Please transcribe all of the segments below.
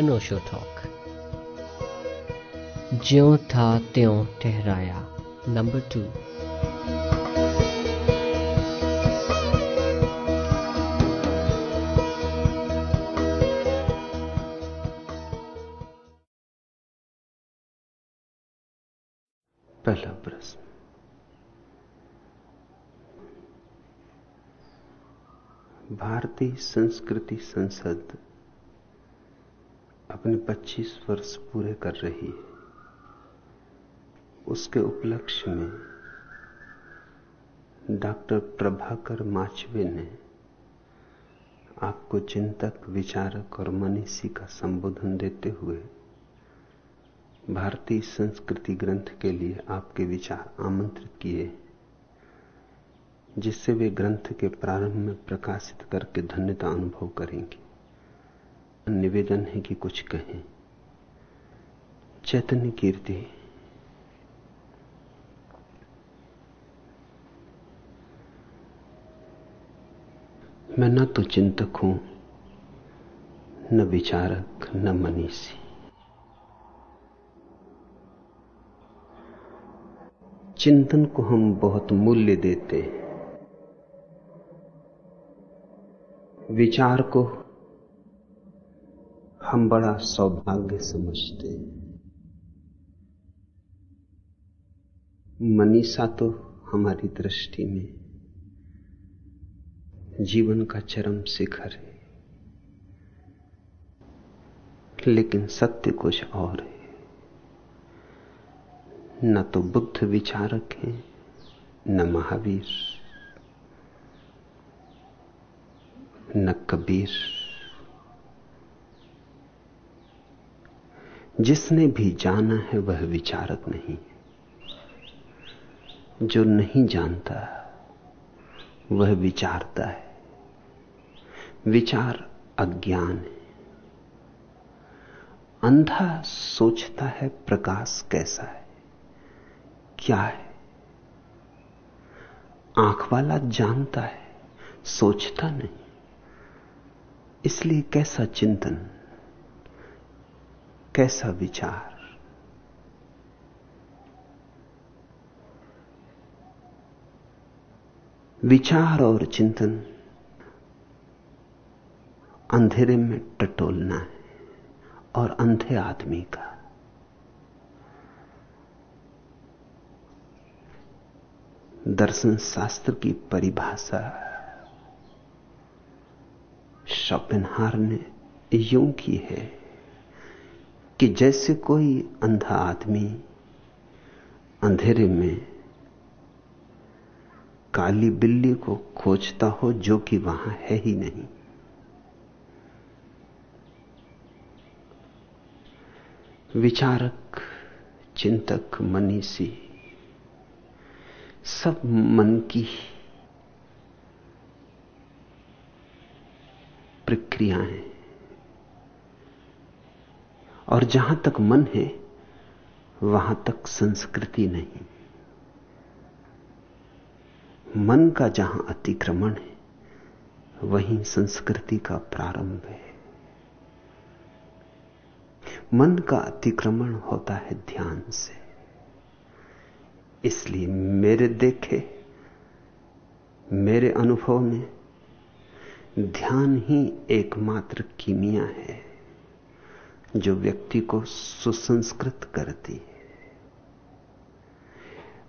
अनोशो talk ज्यो था त्यों ठहराया. नंबर टू पहला प्रश्न. भारतीय संस्कृति संसद अपने 25 वर्ष पूरे कर रही है। उसके उपलक्ष्य में डॉक्टर प्रभाकर माचवे ने आपको चिंतक, विचारक और मनीषी का संबोधन देते हुए भारतीय संस्कृति ग्रंथ के लिए आपके विचार आमंत्रित किए, जिससे वे ग्रंथ के प्रारंभ में प्रकाशित करके धन्यता अनुभव करेंगे। निवेदन है कि कुछ कहें। चैतन्य कीर्ति। मैं न तो चिंतक हूँ, न विचारक, न मनीषी। चिंतन को हम बहुत मूल्य देते विचार को हम बड़ा सौभाग्य समझते हैं। मनीषा तो हमारी दृष्टि में जीवन का चरम शिखर है। लेकिन सत्य कुछ और है। न तो बुद्ध विचारक हैं, न महावीर, न कबीर। जिसने भी जाना है वह विचारक नहीं जो नहीं जानता, वह विचारता है। विचार अज्ञान है। अंधा सोचता है प्रकाश कैसा है, क्या है। आँख वाला जानता है, सोचता नहीं। इसलिए कैसा चिंतन कैसा विचार? विचार और चिंतन अंधेरे में टटोलना है और अंधे आदमी का। दर्शन शास्त्र की परिभाषा शॉपिनहार ने यूँ की है। कि जैसे कोई अंधा आदमी अंधेरे में काली बिल्ली को खोजता हो जो कि वहाँ है ही नहीं। विचारक, चिंतक, मनीषी, सब मन की प्रक्रियाएँ और जहाँ तक मन है, वहाँ तक संस्कृति नहीं। मन का जहाँ अतिक्रमण है, वहीं संस्कृति का प्रारंभ है। मन का अतिक्रमण होता है ध्यान से। इसलिए मेरे देखे, मेरे अनुभव में, ध्यान ही एकमात्र कीमिया है। जो व्यक्ति को सुसंस्कृत करती है।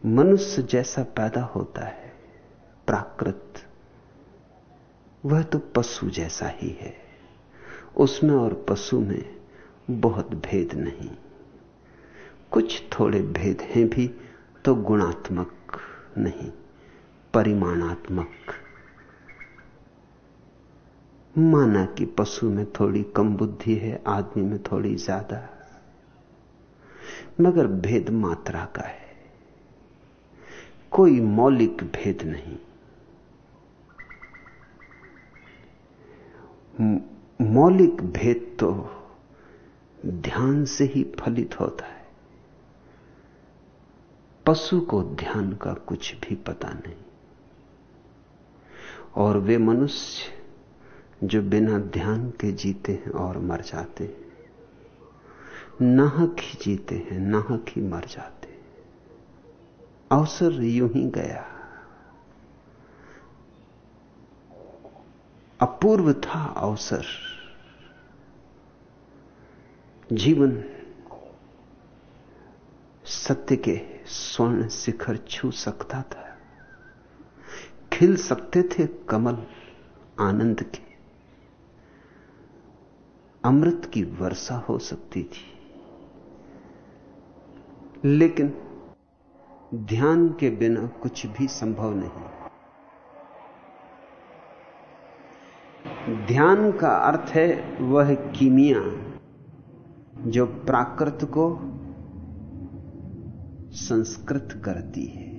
मनुष्य जैसा पैदा होता है, प्राकृत, वह तो पशु जैसा ही है। उसमें और पशु में बहुत भेद नहीं। कुछ थोड़े भेद हैं भी तो गुणात्मक नहीं, परिमाणात्मक माना कि पशु में थोड़ी कम बुद्धि है, आदमी में थोड़ी ज़्यादा। मगर भेद मात्रा का है। कोई मौलिक भेद नहीं। मौलिक भेद तो ध्यान से ही फलित होता है। पशु को ध्यान का कुछ भी पता नहीं। और वे मनुष्य जो बिना ध्यान के जीते हैं और मर जाते हैं। नाहक ही जीते हैं, नाहक ही मर जाते हैं। अवसर यूँ ही गया। अपूर्व था अवसर। जीवन सत्य के स्वर्ण शिखर छू सकता था। खिल सकते थे कमल आनंद के। अमृत की वर्षा हो सकती थी। लेकिन ध्यान के बिना कुछ भी संभव नहीं। ध्यान का अर्थ है वह कीमिया जो प्राकृत को संस्कृत करती है।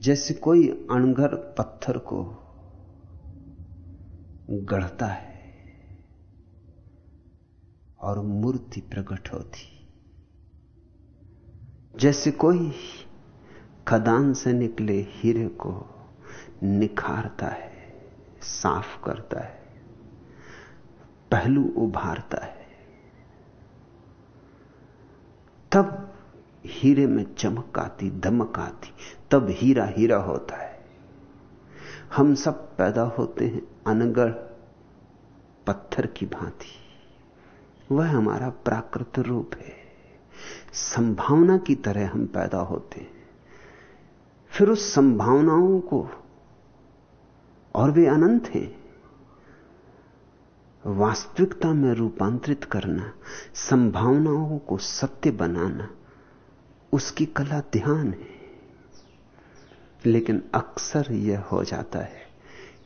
जैसे कोई अणघर पत्थर को गढ़ता है। और मूर्ति प्रकट होती। जैसे कोई खदान से निकले हीरे को निखारता है, साफ़ करता है, पहलू उभारता है, तब हीरे में चमक आती दमक आती तब हीरा हीरा होता है। हम सब पैदा होते हैं अनगढ़ पत्थर की भांति। वह हमारा प्राकृत रूप है। संभावना की तरह हम पैदा होते हैं। फिर उस संभावनाओं को और वे अनंत हैं। वास्तविकता में रूपांतरित करना, संभावनाओं को सत्य बनाना, उसकी कला ध्यान है। लेकिन अक्सर यह हो जाता है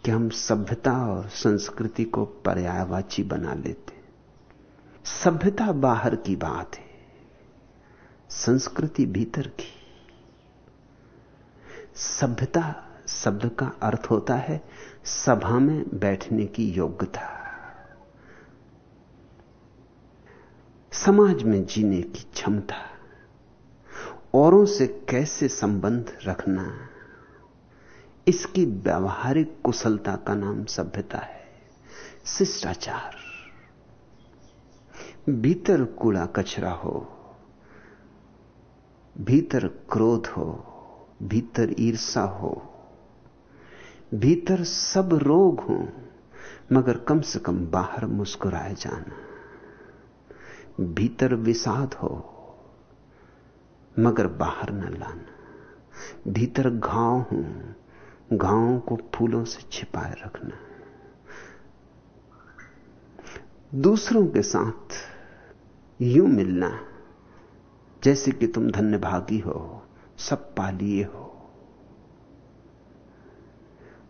कि हम सभ्यता और संस्कृति को पर्यायवाची बना लेते सभ्यता बाहर की बात है, संस्कृति भीतर की। सभ्यता, शब्द का अर्थ होता है सभा में बैठने की योग्यता। समाज में जीने की क्षमता, औरों से कैसे संबंध रखना, इसकी व्यावहारिक कुशलता का नाम सभ्यता है, शिष्टाचार। भीतर कूड़ा कचरा हो, भीतर क्रोध हो, भीतर ईर्षा हो, भीतर सब रोग हो, मगर कम से कम बाहर मुस्कुराए जाना। भीतर विषाद हो, मगर बाहर न लाना। भीतर घाव हो गाँवों को फूलों से छिपाए रखना। दूसरों के साथ यूँ मिलना जैसे कि तुम धन्य भागी हो, सब पालिए हो।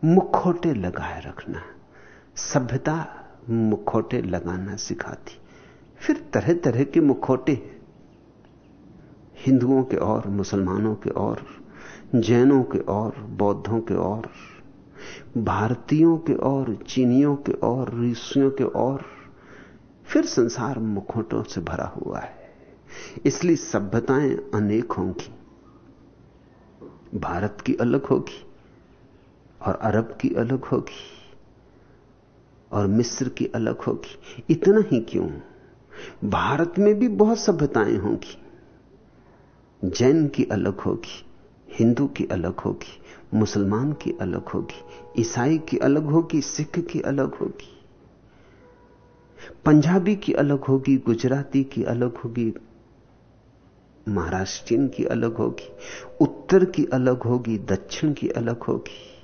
मुखोटे लगाए रखना सभ्यता मुखोटे लगाना सिखाती। फिर तरह तरह के मुखोटे। हिंदुओं के और, मुसलमानों के और, जैनों के और, बौद्धों के और, भारतीयों के और, चीनियों के और, ऋषियों के और फिर संसार मुखोटों से भरा हुआ है। इसलिए सभ्यताएँ अनेक होंगी। भारत की अलग होगी और अरब की अलग होगी और मिस्र की अलग होगी। इतना ही क्यों? भारत में भी बहुत सभ्यताएँ होंगी। जैन की अलग होगी, हिंदू की अलग होगी, मुसलमान की अलग होगी, ईसाई की अलग होगी, सिख की अलग होगी। पंजाबी की अलग होगी, गुजराती की अलग होगी, महाराष्ट्रियन की अलग होगी, उत्तर की अलग होगी, दक्षिण की अलग होगी।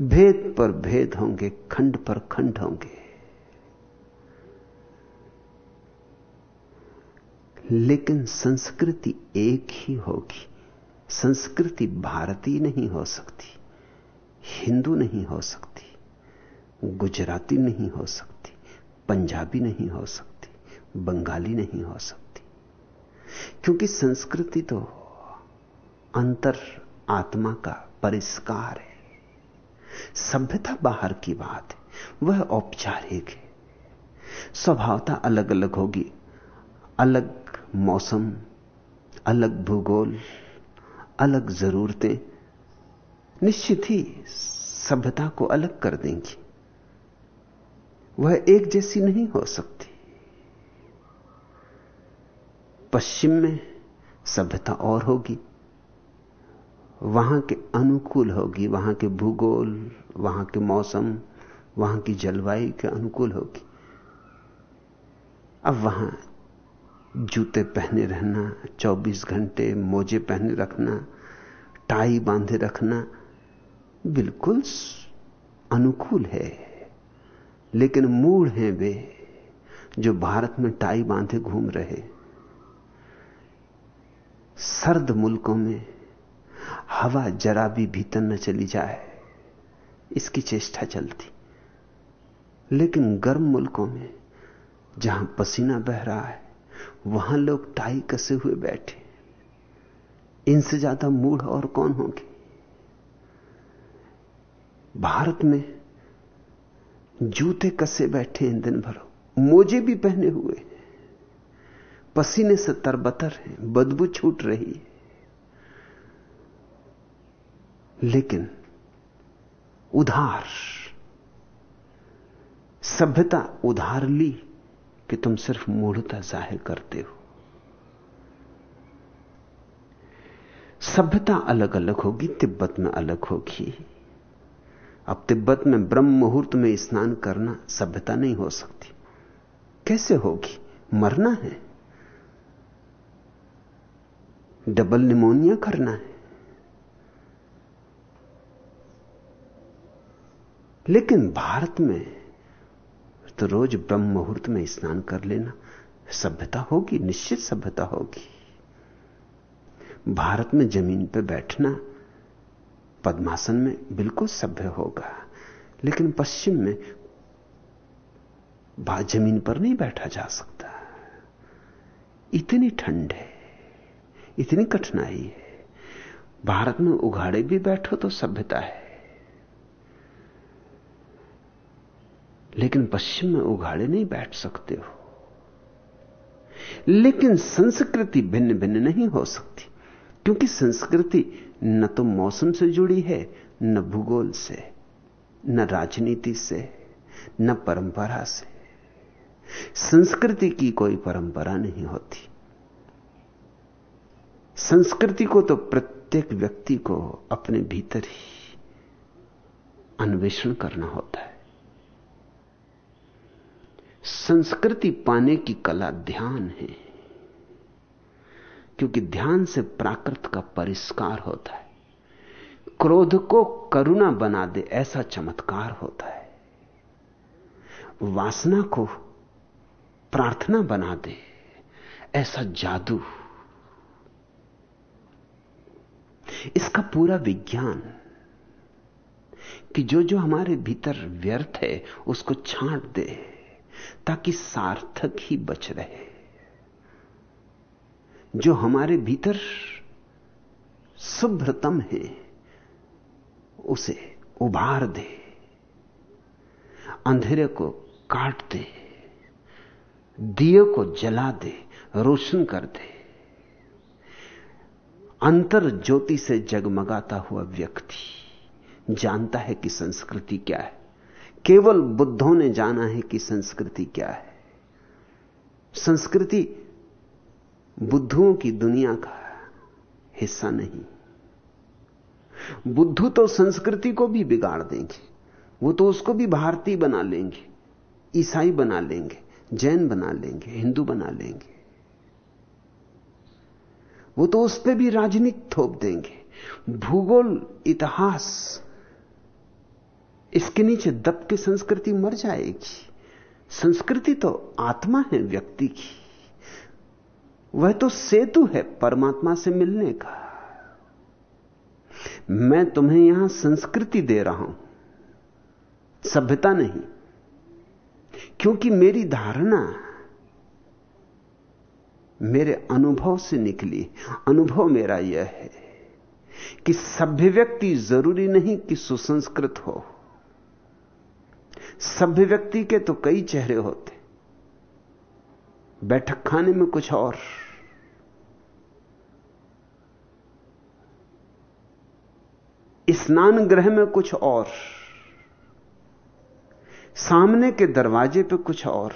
भेद पर भेद होंगे, खंड पर खंड होंगे। लेकिन संस्कृति एक ही होगी। संस्कृति भारतीय नहीं हो सकती, हिंदू नहीं हो सकती। गुजराती नहीं हो सकती, पंजाबी नहीं हो सकती, बंगाली नहीं हो सकती। क्योंकि संस्कृति तो अंतर आत्मा का परिष्कार है। सभ्यता बाहर की बात है, वह औपचारिक है। स्वभावता अलग अलग होगी, अलग मौसम, अलग भूगोल, अलग जरूरतें, निश्चित ही सभ्यता को अलग कर देंगी। वह एक जैसी नहीं हो सकती। पश्चिम में सभ्यता और होगी। वहाँ के अनुकूल होगी, वहाँ के भूगोल, वहाँ के मौसम, वहाँ की जलवायु के अनुकूल होगी। अब वहाँ जूते पहने रहना 24 घंटे मोजे पहने रखना, टाई बांधे रखना बिल्कुल अनुकूल है। लेकिन मूड हैं वे, जो भारत में टाई बांधे घूम रहे। सर्द मुल्कों में हवा जरा भी भीतर न चली जाए, इसकी चेष्टा चलती। लेकिन गर्म मुल्कों में, जहाँ पसीना बह रहा है, वहाँ लोग टाई कसे हुए बैठे। इनसे ज़्यादा मूढ़ और कौन होंगे? भारत में जूते कसे बैठे हैं दिन भर। मोजे भी पहने हुए पसीने से तरबतर है, बदबू छूट रही है। लेकिन उधार, सभ्यता उधार ली कि तुम सिर्फ़ मूढ़ता ज़ाहिर करते हो। सभ्यता अलग अलग होगी, तिब्बत में अलग होगी। अब तिब्बत में ब्रह्म मुहूर्त में स्नान करना सभ्यता नहीं हो सकती। कैसे होगी? मरना है। डबल निमोनिया करना है। लेकिन भारत में तो रोज ब्रह्म मुहूर्त में स्नान कर लेना सभ्यता होगी, निश्चित सभ्यता होगी। भारत में ज़मीन पर बैठना पद्मासन में बिल्कुल सभ्य होगा। लेकिन पश्चिम में ज़मीन पर नहीं बैठा जा सकता। इतनी ठंड है, इतनी कठिनाई है। भारत में उघाड़े भी बैठो तो सभ्यता है। लेकिन पश्चिम में उघाड़े नहीं बैठ सकते हो। लेकिन संस्कृति भिन्न भिन्न नहीं हो सकती। क्योंकि संस्कृति न तो मौसम से जुड़ी है, न भूगोल से, न राजनीति से, न परंपरा से। संस्कृति की कोई परंपरा नहीं होती। संस्कृति को तो प्रत्येक व्यक्ति को अपने भीतर ही अन्वेषण करना होता है। संस्कृति पाने की कला ध्यान है। क्योंकि ध्यान से प्राकृत का परिष्कार होता है। क्रोध को करुणा बना दे, ऐसा चमत्कार होता है। वासना को प्रार्थना बना दे, ऐसा जादू। इसका पूरा विज्ञान कि जो जो हमारे भीतर व्यर्थ है, उसको छांट दे, ताकि सार्थक ही बच रहे। जो हमारे भीतर शुभ्रतम है, उसे उभार दे, अंधेरे को काट दे, दिए को जला दे, रोशन कर दे। अंतर ज्योति से जगमगाता हुआ व्यक्ति जानता है कि संस्कृति क्या है। केवल बुद्धों ने जाना है कि संस्कृति क्या है। संस्कृति बुद्धुओं की दुनिया का हिस्सा नहीं। बुद्धू तो संस्कृति को भी बिगाड़ देंगे, वो तो उसको भी भारतीय बना लेंगे, ईसाई बना लेंगे, जैन बना लेंगे, हिंदू बना लेंगे। वो तो उस पर भी राजनीति थोप देंगे। भूगोल, इतिहास, इसके नीचे दब के संस्कृति मर जाएगी। संस्कृति तो आत्मा है व्यक्ति की। वह तो सेतु है परमात्मा से मिलने का। मैं तुम्हें यहाँ संस्कृति दे रहा हूँ। सभ्यता नहीं, क्योंकि मेरी धारणा मेरे अनुभव से निकली। अनुभव मेरा यह है कि सभ्य व्यक्ति ज़रूरी नहीं कि सुसंस्कृत हो। सभ्य व्यक्ति के तो कई चेहरे होते। बैठक खाने में कुछ और। स्नान ग्रह में कुछ और, सामने के दरवाजे पे कुछ और,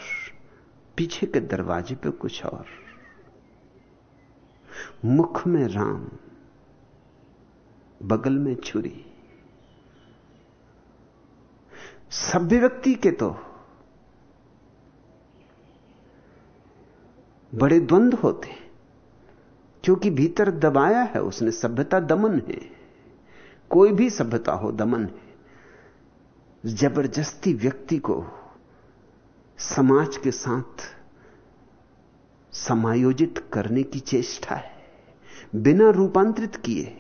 पीछे के दरवाजे पे कुछ और। मुख में राम, बगल में छुरी। सभ्य व्यक्ति के तो बड़े द्वंद्व होते, क्योंकि भीतर दबाया है उसने, सभ्यता दमन है। कोई भी सभ्यता हो, दमन है। ज़बरदस्ती व्यक्ति को समाज के साथ समायोजित करने की चेष्टा है, बिना रूपांतरित किए।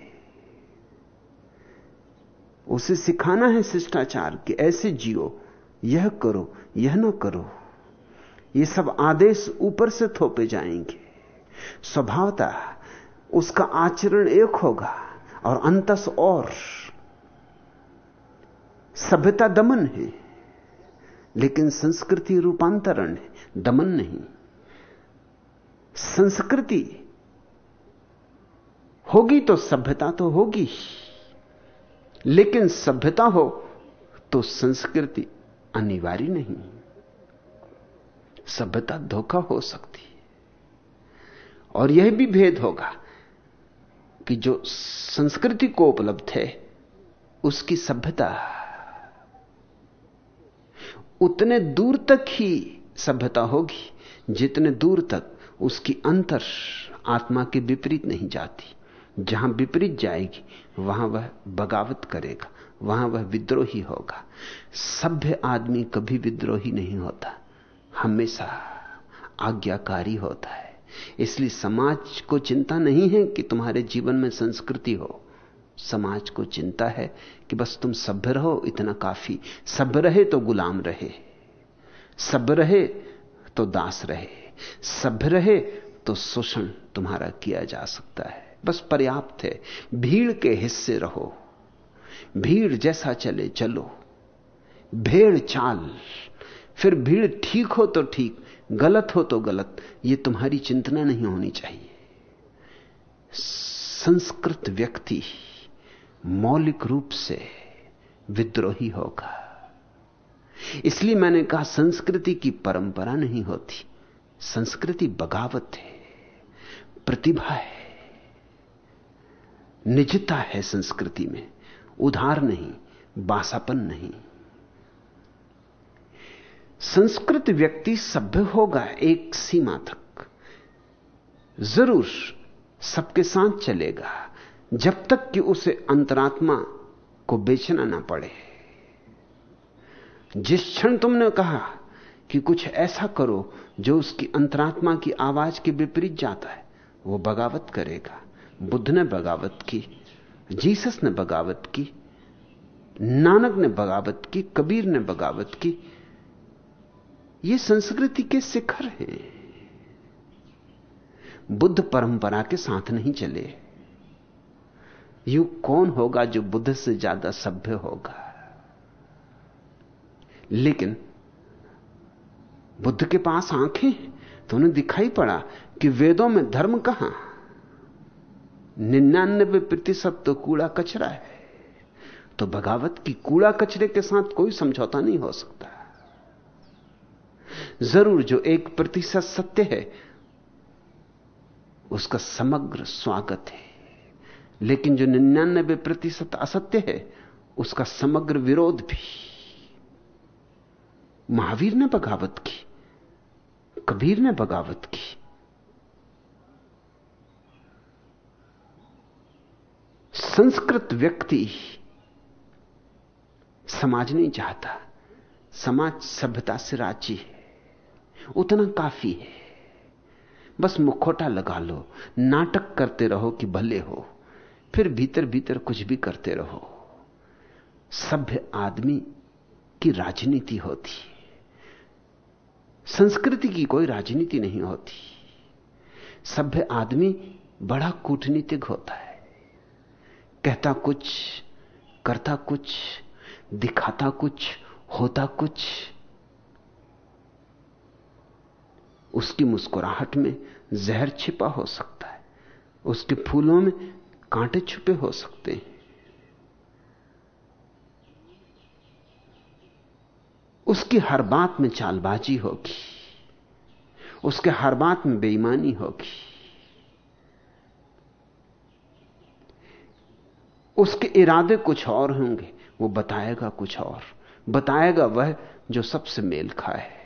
उसे सिखाना है शिष्टाचार कि ऐसे जियो, यह करो, यह ना करो। ये सब आदेश ऊपर से थोपे जाएँगे। स्वभावता उसका आचरण एक होगा। और अंतस और। सभ्यता दमन है, लेकिन संस्कृति रूपांतरण है, दमन नहीं। संस्कृति होगी तो सभ्यता तो होगी, लेकिन सभ्यता हो तो संस्कृति अनिवार्य नहीं। सभ्यता धोखा हो सकती है, और यह भी भेद होगा कि जो संस्कृति को उपलब्ध है, उसकी सभ्यता, उतने दूर तक ही सभ्यता होगी, जितने दूर तक उसकी अंतर आत्मा के विपरीत नहीं जाती। जहाँ विपरीत जाएगी, वहाँ वह बगावत करेगा, वहाँ वह विद्रोही होगा। सभ्य आदमी कभी विद्रोही नहीं होता, हमेशा आज्ञाकारी होता है। इसलिए समाज को चिंता नहीं है कि तुम्हारे जीवन में संस्कृति हो। समाज को चिंता है कि बस तुम सभ्य रहो, इतना काफ़ी। सभ्य रहे तो गुलाम रहे। सभ्य रहे तो दास रहे। सभ्य रहे तो शोषण तुम्हारा किया जा सकता है। बस पर्याप्त है। भीड़ के हिस्से रहो। भीड़ जैसा चले चलो। भेड़ चाल। फिर भीड़ ठीक हो तो ठीक। गलत हो तो गलत यह तुम्हारी चिंतना नहीं होनी चाहिए। संस्कृत व्यक्ति मौलिक रूप से विद्रोही होगा। इसलिए मैंने कहा संस्कृति की परंपरा नहीं होती, संस्कृति बगावत है, प्रतिभा है, निजता है संस्कृति में, उधार नहीं, बासापन नहीं। संस्कृत व्यक्ति सभ्य होगा एक सीमा तक। ज़रूर सबके साथ चलेगा, जब तक कि उसे अंतरात्मा को बेचना ना पड़े। जिस क्षण तुमने कहा कि कुछ ऐसा करो जो उसकी अंतरात्मा की आवाज़ के विपरीत जाता है, वो बगावत करेगा। बुद्ध ने बगावत की, जीसस ने बगावत की, नानक ने बगावत की, कबीर ने बगावत की ये संस्कृति के शिखर हैं। बुद्ध परंपरा के साथ नहीं चले। यू कौन होगा जो बुद्ध से ज़्यादा सभ्य होगा? लेकिन बुद्ध के पास आँखें तो उन्हें दिखाई पड़ा कि वेदों में धर्म कहाँ? निन्यानबे प्रतिशत तो कूड़ा कचरा है। तो बगावत की कूड़ा कचरे के साथ कोई समझौता नहीं हो सकता। ज़रूर जो एक प्रतिशत सत्य है, उसका समग्र स्वागत है। लेकिन जो निन्यानबे प्रतिशत असत्य है, उसका समग्र विरोध भी। महावीर ने बगावत की, कबीर ने बगावत की। संस्कृत व्यक्ति समाज नहीं चाहता, समाज सभ्यता से राज़ी है। उतना काफ़ी है। बस मुखोटा लगा लो, नाटक करते रहो कि भले हो, फिर भीतर भीतर कुछ भी करते रहो। सभ्य आदमी की राजनीति होती संस्कृति की कोई राजनीति नहीं होती। सभ्य आदमी बड़ा कूटनीतिक होता है। कहता कुछ, करता कुछ, दिखाता कुछ, होता कुछ उसकी मुस्कुराहट में जहर छिपा हो सकता है। उसके फूलों में कांटे छुपे हो सकते हैं। उसकी हर बात में चालबाजी होगी। उसके हर बात में बेईमानी होगी। उसके इरादे कुछ और होंगे, वो बताएगा कुछ और। बताएगा वह जो सबसे मेल खाए।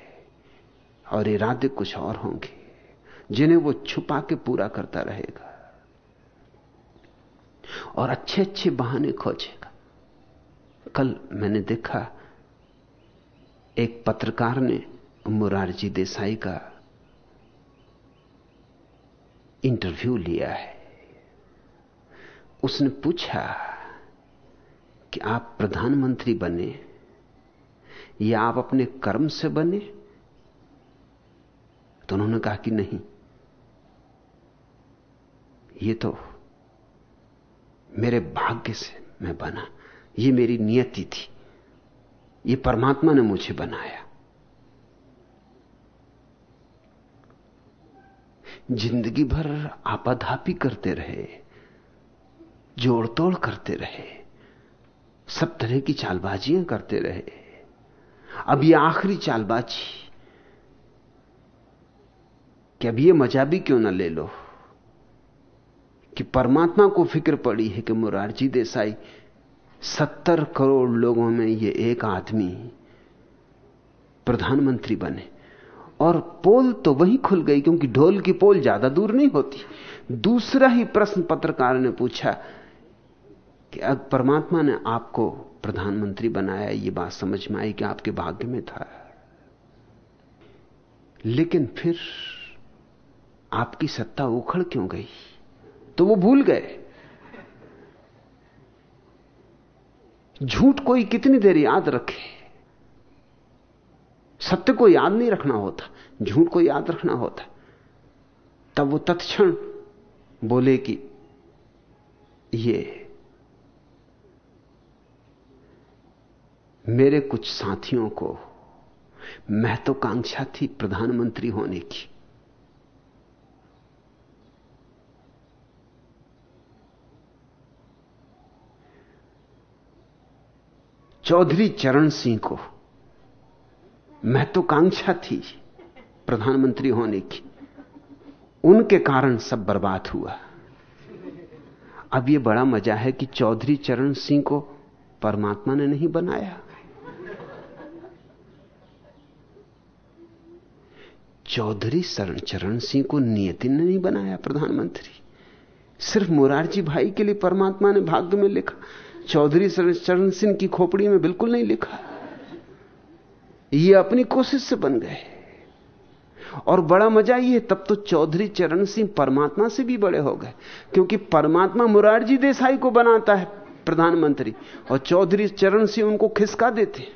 और इरादे कुछ और होंगे, जिन्हें वो छुपा के पूरा करता रहेगा और अच्छे अच्छे बहाने खोजेगा। कल मैंने देखा, एक पत्रकार ने मुरारजी देसाई का इंटरव्यू लिया है। उसने पूछा कि आप प्रधानमंत्री बने या आप अपने कर्म से बने? तो उन्होंने कहा कि नहीं। ये तो मेरे भाग्य से मैं बना। ये मेरी नियति थी। ये परमात्मा ने मुझे बनाया। ज़िंदगी भर आपाधापी करते रहे जोड़ तोड़ करते रहे, सब तरह की चालबाजियाँ करते रहे। अब ये आखिरी चालबाजी कि अब ये मज़ा भी क्यों ना ले लो? कि परमात्मा को फ़िक्र पड़ी है कि मुरारजी देसाई, सत्तर करोड़ लोगों में ये एक आदमी प्रधानमंत्री बने। और पोल तो वही खुल गई, क्योंकि ढोल की पोल ज़्यादा दूर नहीं होती। दूसरा ही प्रश्न पत्रकार ने पूछा कि अब परमात्मा ने आपको प्रधानमंत्री बनाया, ये बात समझ में आई कि आपके भाग्य में था। लेकिन फिर आपकी सत्ता उखड़ क्यों गई? तो वो भूल गए। झूठ कोई कितनी देर याद रखे? सत्य को याद नहीं रखना होता। झूठ को याद रखना होता। तब वो तत्क्षण बोले कि, ये, मेरे कुछ साथियों को महत्वाकांक्षा थी प्रधानमंत्री होने की। चौधरी चरण सिंह को। महत्वाकांक्षा थी प्रधानमंत्री होने की। उनके कारण सब बर्बाद हुआ। अब यह बड़ा मज़ा है कि चौधरी चरण सिंह को परमात्मा ने नहीं बनाया। चौधरी शरण चरण सिंह को नियति ने नहीं बनाया प्रधानमंत्री। सिर्फ़ मुरारजी भाई के लिए परमात्मा ने भाग्य में लिखा। चौधरी चरण सिंह की खोपड़ी में बिल्कुल नहीं लिखा। ये अपनी कोशिश से बन गए। और बड़ा मज़ा ये, तब तो चौधरी चरण सिंह परमात्मा से भी बड़े हो गए। क्योंकि परमात्मा मुरारजी देसाई को बनाता है प्रधानमंत्री, और चौधरी चरण सिंह उनको खिसका देते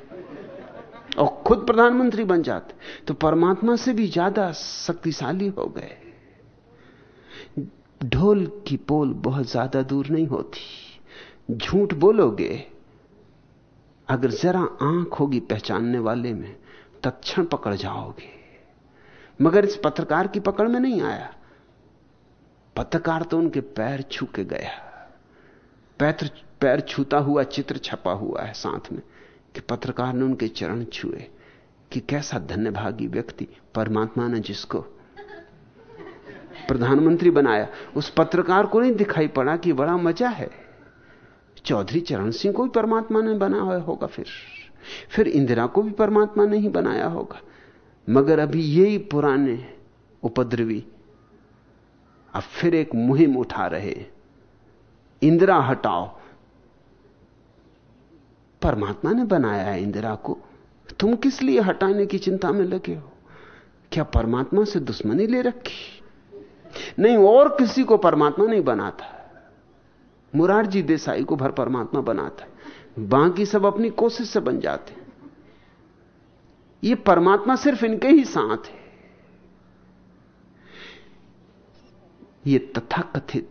और खुद प्रधानमंत्री बन जाते तो परमात्मा से भी ज़्यादा शक्तिशाली हो गए। ढोल की पोल बहुत ज़्यादा दूर नहीं होती। झूठ बोलोगे? अगर जरा आँख होगी पहचानने वाले में, तत्क्षण पकड़ जाओगे। मगर इस पत्रकार की पकड़ में नहीं आया। पत्रकार तो उनके पैर छू के गया। पैर पैर छूता हुआ चित्र छपा हुआ है साथ में, कि पत्रकार ने उनके चरण छुए, कि कैसा धन्यभागी व्यक्ति, परमात्मा ने जिसको प्रधानमंत्री बनाया। उस पत्रकार को नहीं दिखाई पड़ा कि बड़ा मज़ा है। चौधरी चरण सिंह को भी परमात्मा ने बनाया होगा फिर। फिर इंदिरा को भी परमात्मा ने ही बनाया होगा। मगर अभी यही पुराने उपद्रवी अब फिर एक मुहिम उठा रहे इंदिरा हटाओ। परमात्मा ने बनाया है इंदिरा को। तुम किस लिए हटाने की चिंता में लगे हो? क्या परमात्मा से दुश्मनी ले रखी? नहीं, और किसी को परमात्मा नहीं बनाता। मुरारजी देसाई को भर परमात्मा बनाता है। बाकी सब अपनी कोशिश से बन जाते हैं। ये परमात्मा सिर्फ़ इनके ही साथ है। ये तथाकथित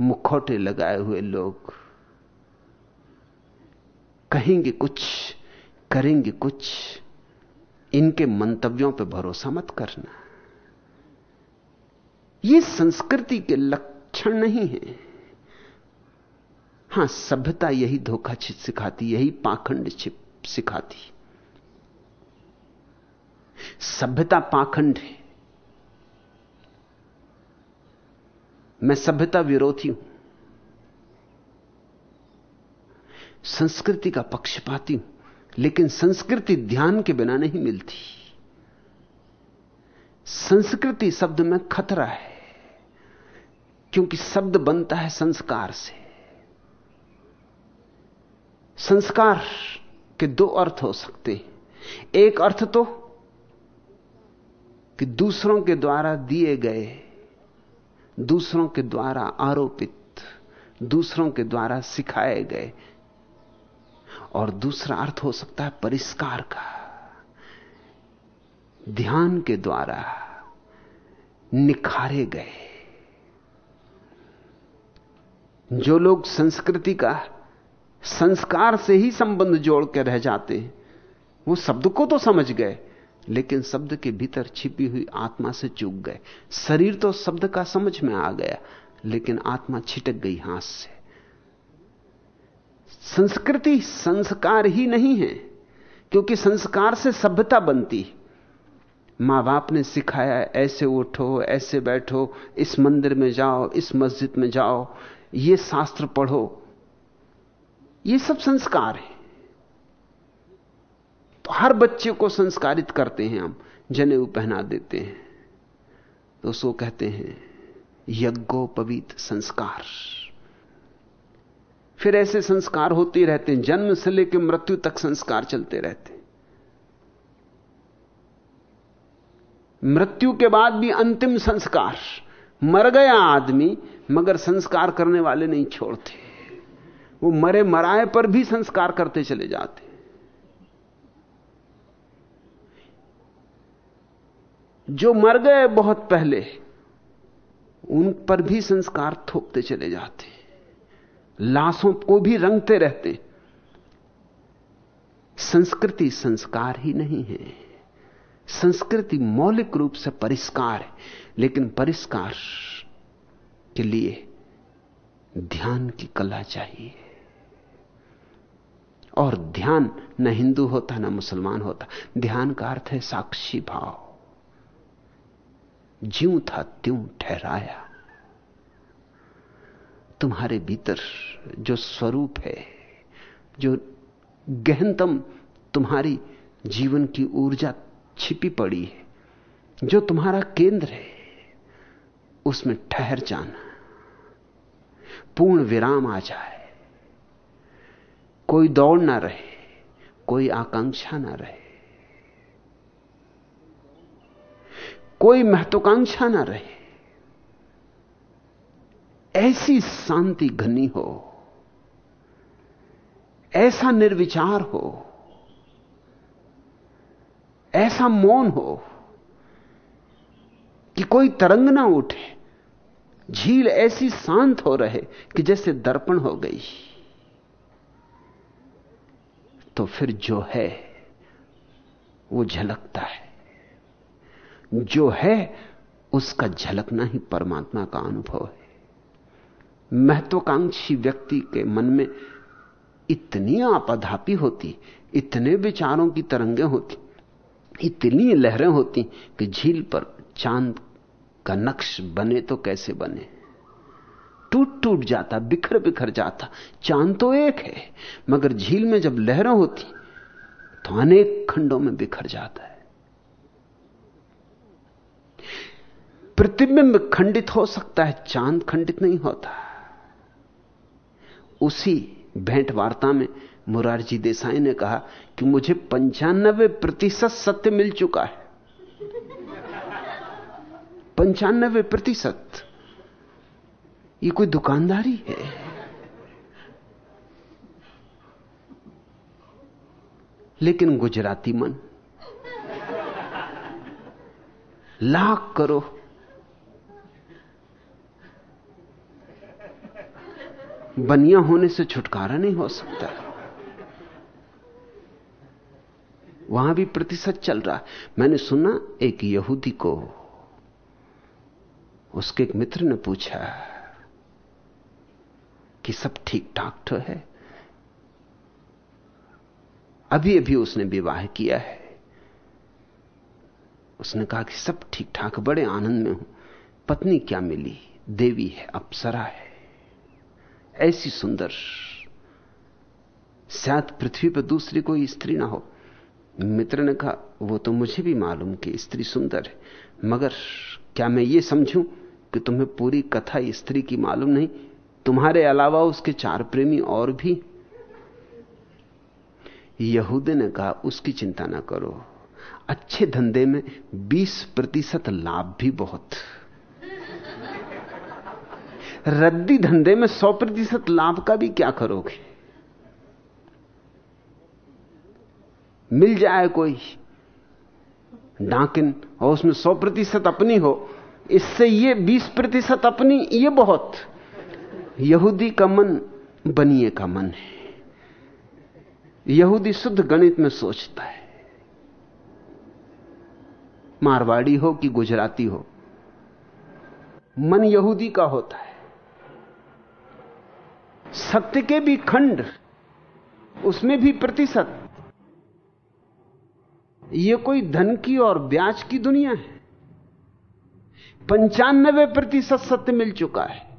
मुखौटे लगाए हुए लोग कहेंगे कुछ, करेंगे कुछ, इनके मंतव्यों पर भरोसा मत करना। ये संस्कृति के लक्षण नहीं है। हाँ, सभ्यता यही धोखा छिप सिखाती, यही पाखंड छिप सिखाती। सभ्यता पाखंड है। मैं सभ्यता विरोधी हूँ। संस्कृति का पक्षपाती हूँ, लेकिन संस्कृति ध्यान के बिना नहीं मिलती। संस्कृति शब्द में खतरा है, क्योंकि शब्द बनता है संस्कार से। संस्कार के दो अर्थ हो सकते हैं। एक अर्थ तो कि दूसरों के द्वारा दिए गए, दूसरों के द्वारा आरोपित, दूसरों के द्वारा सिखाए गए, और दूसरा अर्थ हो सकता है परिष्कार का। ध्यान के द्वारा निखारे गए। जो लोग संस्कृति का संस्कार से ही संबंध जोड़ के रह जाते हैं। वो शब्द को तो समझ गए, लेकिन शब्द के भीतर छिपी हुई आत्मा से चूक गए। शरीर तो शब्द का समझ में आ गया, लेकिन आत्मा छिटक गई हाथ से। संस्कृति संस्कार ही नहीं है, क्योंकि संस्कार से सभ्यता बनती। माँ बाप ने सिखाया, ऐसे उठो, ऐसे बैठो, इस मंदिर में जाओ, इस मस्जिद में जाओ, ये शास्त्र पढ़ो। ये सब संस्कार है। तो हर बच्चे को संस्कारित करते हैं हम, जनेऊ पहना देते हैं। तो उसको कहते हैं, यज्ञोपवीत संस्कार। फिर ऐसे संस्कार होते रहते हैं, जन्म से लेकर मृत्यु तक संस्कार चलते रहते हैं। मृत्यु के बाद भी अंतिम संस्कार। मर गया आदमी, मगर संस्कार करने वाले नहीं छोड़ते। वो मरे मराए पर भी संस्कार करते चले जाते। जो मर गए बहुत पहले, उन पर भी संस्कार थोपते चले जाते। लाशों को भी रंगते रहते। संस्कृति संस्कार ही नहीं है। संस्कृति मौलिक रूप से परिष्कार है, लेकिन परिष्कार के लिए ध्यान की कला चाहिए। और ध्यान न हिंदू होता, न मुसलमान होता। ध्यान का अर्थ है साक्षी भाव। ज्यों था त्यों ठहराया। तुम्हारे भीतर जो स्वरूप है, जो गहनतम तुम्हारी जीवन की ऊर्जा छिपी पड़ी है, जो तुम्हारा केंद्र है, उसमें ठहर जाना, पूर्ण विराम आ जाए। कोई दौड़ ना रहे, कोई आकांक्षा ना रहे, कोई महत्वाकांक्षा ना रहे। ऐसी शांति घनी हो, ऐसा निर्विचार हो, ऐसा मौन हो कि कोई तरंग ना उठे, झील ऐसी शांत हो रहे कि जैसे दर्पण हो गई। तो फिर जो है, वो झलकता है। जो है, उसका झलकना ही परमात्मा का अनुभव है। महत्वाकांक्षी व्यक्ति के मन में इतनी आपाधापी होती, इतने विचारों की तरंगें होती, इतनी लहरें होती कि झील पर चाँद का नक्श बने तो कैसे बने? टूट टूट जाता, बिखर बिखर जाता। चाँद तो एक है, मगर झील में जब लहरें होती तो अनेक खंडों में बिखर जाता है। प्रतिबिंब खंडित हो सकता है, चाँद खंडित नहीं होता। उसी भेंट वार्ता में मुरारजी देसाई ने कहा कि मुझे पंचानबे प्रतिशत सत्य मिल चुका है। पंचानबे प्रतिशत। ये कोई दुकानदारी है? लेकिन गुजराती मन, लाख करो। बनिया होने से छुटकारा नहीं हो सकता। वहाँ भी प्रतिशत चल रहा है। मैंने सुना, एक यहूदी को उसके एक मित्र ने पूछा कि सब ठीक ठाक तो है। अभी अभी उसने विवाह किया है। उसने कहा कि सब ठीक ठाक बड़े आनंद में हूँ। पत्नी क्या मिली? देवी है, अप्सरा है। ऐसी सुंदर। शायद पृथ्वी पर दूसरी कोई स्त्री ना हो। मित्र ने कहा, वो तो मुझे भी मालूम कि स्त्री सुंदर है। मगर क्या मैं ये समझूं कि तुम्हें पूरी कथा स्त्री की मालूम नहीं? तुम्हारे अलावा उसके चार प्रेमी और भी। यहूदी ने कहा, उसकी चिंता ना करो। अच्छे धंधे में 20 प्रतिशत लाभ भी बहुत। रद्दी धंधे में 100 प्रतिशत लाभ का भी क्या करोगे? मिल जाए कोई डाकिन और उसमें 100 प्रतिशत अपनी हो, इससे ये 20 प्रतिशत अपनी, ये बहुत। यहूदी का मन बनिए का मन है। यहूदी शुद्ध गणित में सोचता है। मारवाड़ी हो कि गुजराती हो, मन यहूदी का होता है। सत्य के भी खंड, उसमें भी प्रतिशत। यह कोई धन की और ब्याज की दुनिया है। पंचानबे प्रतिशत सत्य मिल चुका है।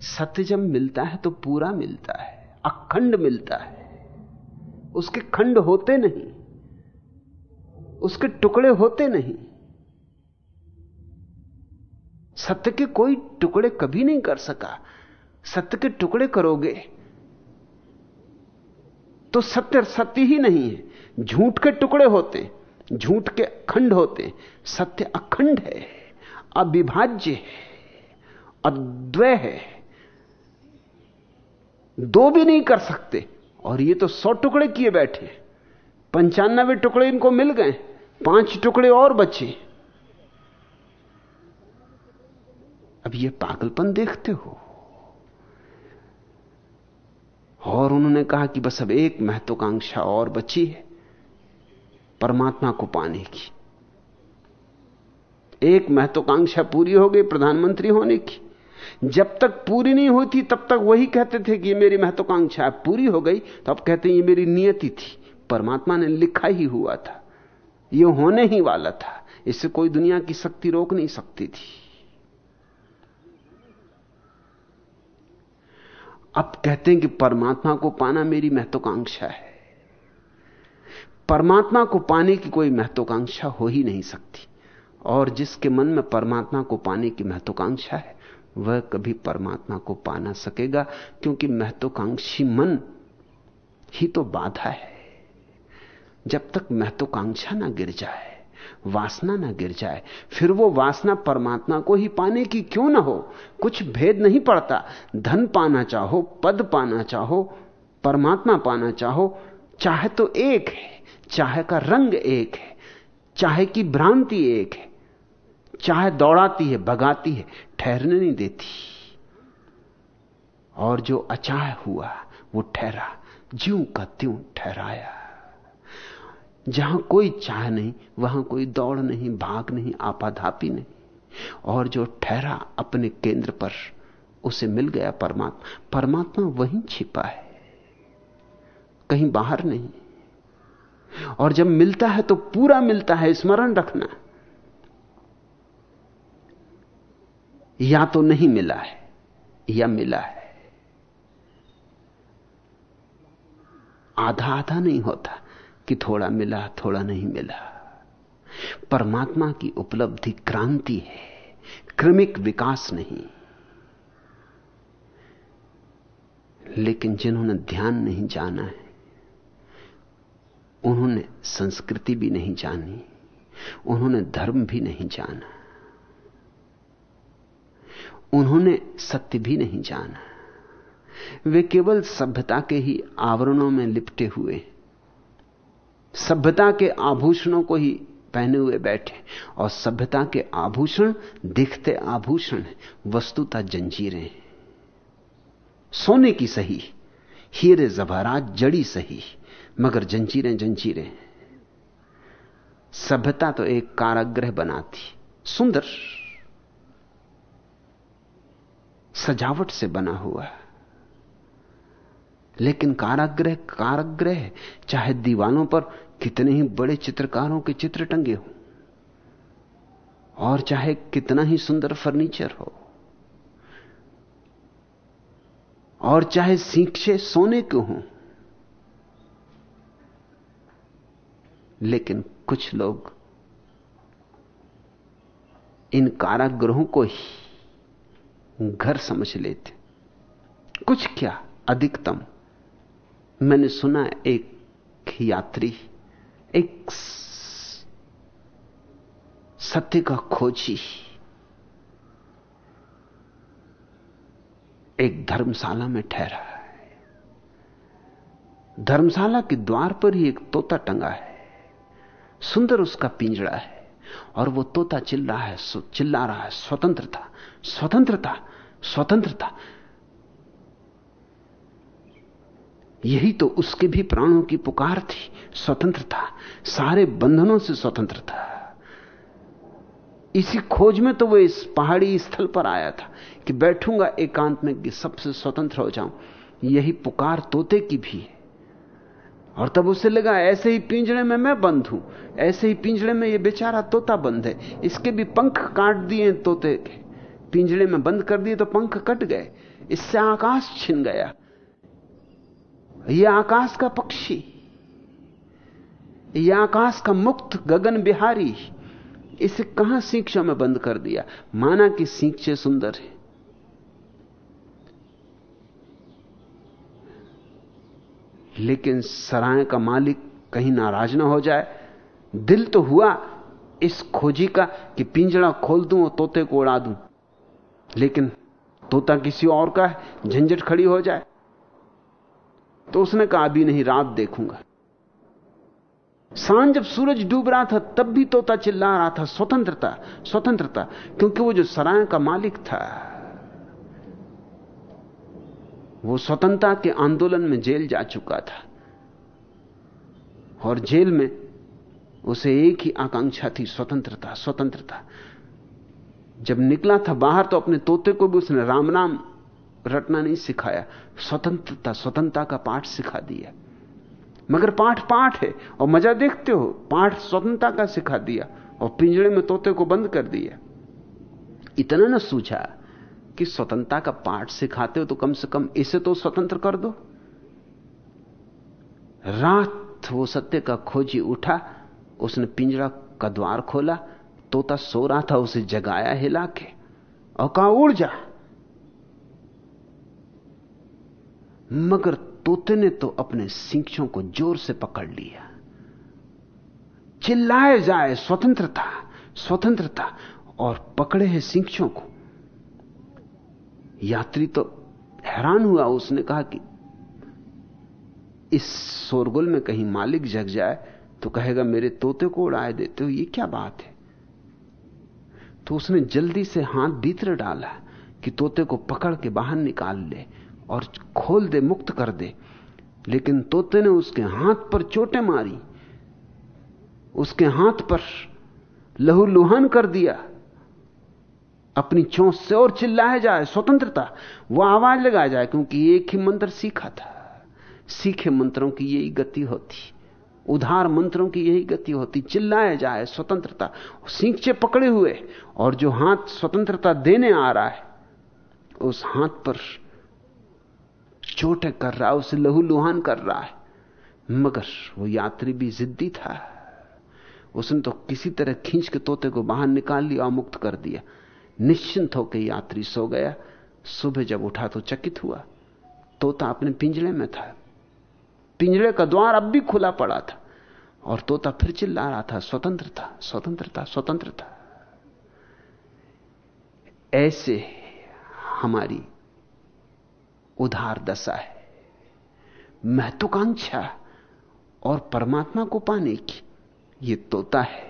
सत्य जब मिलता है तो पूरा मिलता है, अखंड मिलता है। उसके खंड होते नहीं, उसके टुकड़े होते नहीं। सत्य के कोई टुकड़े कभी नहीं कर सका। सत्य के टुकड़े करोगे तो सत्य सत्य ही नहीं है। झूठ के टुकड़े होते, झूठ के खंड होते। सत्य अखंड है, अविभाज्य है, अद्वय है। दो भी नहीं कर सकते। और ये तो सौ टुकड़े किए बैठे। पंचानबे टुकड़े इनको मिल गए। पाँच टुकड़े और बचे। अब ये पागलपन देखते हो। और उन्होंने कहा कि बस अब एक महत्वाकांक्षा और बची है, परमात्मा को पाने की। एक महत्वाकांक्षा पूरी हो गई प्रधानमंत्री होने की। जब तक पूरी नहीं होती तब तक वही कहते थे कि मेरी महत्वाकांक्षा पूरी हो गई। तो अब कहते हैं, ये मेरी नियति थी। परमात्मा ने लिखा ही हुआ था। ये होने ही वाला था। इससे कोई दुनिया की शक्ति रोक नहीं सकती थी। अब कहते हैं कि परमात्मा को पाना मेरी महत्वाकांक्षा है। परमात्मा को पाने की कोई महत्वाकांक्षा हो ही नहीं सकती। और जिसके मन में परमात्मा को पाने की महत्वाकांक्षा है वह कभी परमात्मा को पा ना सकेगा, क्योंकि महत्वाकांक्षी मन ही तो बाधा है। जब तक महत्वाकांक्षा ना गिर जाए, वासना ना गिर जाए, फिर वो वासना परमात्मा को ही पाने की क्यों ना हो? कुछ भेद नहीं पड़ता। धन पाना चाहो, पद पाना चाहो, परमात्मा पाना चाहो, चाहे तो एक है, चाहे का रंग एक है, चाहे की भ्रांति एक है, चाहे दौड़ाती है, भगाती है ठहरने नहीं देती। और जो अचाह हुआ, वो ठहरा। ज्यों का त्यों ठहराया। जहाँ कोई चाह नहीं, वहाँ कोई दौड़ नहीं, भाग नहीं, आपाधापी नहीं। और जो ठहरा अपने केंद्र पर, उसे मिल गया परमात्मा। परमात्मा वहीं छिपा है। कहीं बाहर नहीं। और जब मिलता है तो पूरा मिलता है, स्मरण रखना। या तो नहीं मिला है, या मिला है। आधा आधा नहीं होता कि थोड़ा मिला, थोड़ा नहीं मिला। परमात्मा की उपलब्धि क्रांति है, क्रमिक विकास नहीं। लेकिन जिन्होंने ध्यान नहीं जाना है, उन्होंने संस्कृति भी नहीं जानी, उन्होंने धर्म भी नहीं जाना। उन्होंने सत्य भी नहीं जाना। वे केवल सभ्यता के ही आवरणों में लिपटे हुए, सभ्यता के आभूषणों को ही पहने हुए बैठे और सभ्यता के आभूषण दिखते आभूषण वस्तुता जंजीरें सोने की सही, हीरे जवारात जड़ी सही, मगर जंजीरें जंजीरें सभ्यता तो एक काराग्रह बनाती, सुंदर। सजावट से बना हुआ है। लेकिन काराग्रह काराग्रह, चाहे दीवानों पर कितने ही बड़े चित्रकारों के चित्र टंगे हों, और चाहे कितना ही सुंदर फर्नीचर हो, और चाहे सीखे सोने के हों, लेकिन कुछ लोग इन कारागृहों को ही घर समझ लेते। कुछ क्या? अधिकतम। मैंने सुना एक यात्री, एक सत्य का खोजी। एक धर्मशाला में ठहरा है। धर्मशाला के द्वार पर ही एक तोता टंगा है। सुंदर उसका पिंजड़ा है। और वो तोता चिल्ला रहा है चिल्ला रहा है, स्वतंत्रता स्वतंत्रता स्वतंत्रता। यही तो उसके भी प्राणों की पुकार थी, स्वतंत्रता, सारे बंधनों से स्वतंत्रता। इसी खोज में तो वो इस पहाड़ी स्थल पर आया था कि बैठूँगा एकांत में कि सबसे स्वतंत्र हो जाऊँ। यही पुकार तोते की भी है। और तब उसे लगा, ऐसे ही पिंजड़े में मैं बंद हूँ, ऐसे ही पिंजड़े में ये बेचारा तोता बंद है, इसके भी पंख काट दिए तोते के। पिंजड़े में बंद कर दिए तो पंख कट गए, इससे आकाश छिन गया। यह आकाश का पक्षी यह आकाश का मुक्त गगन बिहारी, इसे कहाँ शिक्षा में बंद कर दिया? माना कि सींचे सुंदर है। लेकिन सराय का मालिक कहीं नाराज़ ना हो जाए। दिल तो हुआ इस खोजी का कि पिंजड़ा खोल दूँ और तोते को उड़ा दूँ। लेकिन तोता किसी और का है, झंझट खड़ी हो जाए। तो उसने कहा, अभी नहीं, रात देखूँगा। साँझ जब सूरज डूब रहा था, तब भी तोता चिल्ला रहा था, स्वतंत्रता स्वतंत्रता, क्योंकि वो जो सराय का मालिक था वो स्वतंत्रता के आंदोलन में जेल जा चुका था। और जेल में उसे एक ही आकांक्षा थी, स्वतंत्रता स्वतंत्रता। जब निकला था बाहर तो अपने तोते को भी उसने राम नाम रटना नहीं सिखाया। स्वतंत्रता स्वतंत्रता का पाठ सिखा दिया। मगर पाठ पाठ है, और मज़ा देखते हो, पाठ स्वतंत्रता का सिखा दिया, और पिंजड़े में तोते को बंद कर दिया। इतना ना सूझा। कि स्वतंत्रता का पाठ सिखाते हो तो कम से कम इसे तो स्वतंत्र कर दो। रात वो सत्य का खोजी उठा, उसने पिंजरा का द्वार खोला, तोता सो रहा था, उसे जगाया हिला के, और कहा, उड़ जा। मगर तोते ने तो अपने सिंचों को ज़ोर से पकड़ लिया। चिल्लाए जाए, स्वतंत्रता स्वतंत्रता, और पकड़े हैं सिंचों को। यात्री तो हैरान हुआ। उसने कहा कि इस शोरगुल में कहीं मालिक जग जाए तो कहेगा, मेरे तोते को उड़ाए देते हो ये क्या बात है? तो उसने जल्दी से हाथ भीतर डाला कि तोते को पकड़ के बाहर निकाल ले और खोल दे, मुक्त कर दे। लेकिन तोते ने उसके हाथ पर चोटें मारी। उसके हाथ पर लहू लुहान कर दिया। अपनी चोंच से और चिल्लाया जाए, स्वतंत्रता, वो आवाज़ लगाया जाए, क्योंकि एक ही मंत्र सीखा था। सीखे मंत्रों की यही गति होती, उधार मंत्रों की यही गति होती, चिल्लाया जाए, स्वतंत्रता, सींचे पकड़े हुए, और जो हाथ स्वतंत्रता देने आ रहा है, उस हाथ पर चोटें कर रहा है, उसे लहू लुहान कर रहा है। मगर वो यात्री भी जिद्दी था। उसने तो किसी तरह खींच के तोते को बाहर निकाल लिया और मुक्त कर दिया। निश्चिंत होकर यात्री सो गया। सुबह जब उठा तो चकित हुआ। तोता अपने पिंजड़े में था। पिंजड़े का द्वार अब भी खुला पड़ा था। और तोता फिर चिल्ला रहा था स्वतंत्रता स्वतंत्रता स्वतंत्रता ऐसे हमारी उधार दशा है। महत्वाकांक्षा और परमात्मा को पाने की यह तोता है।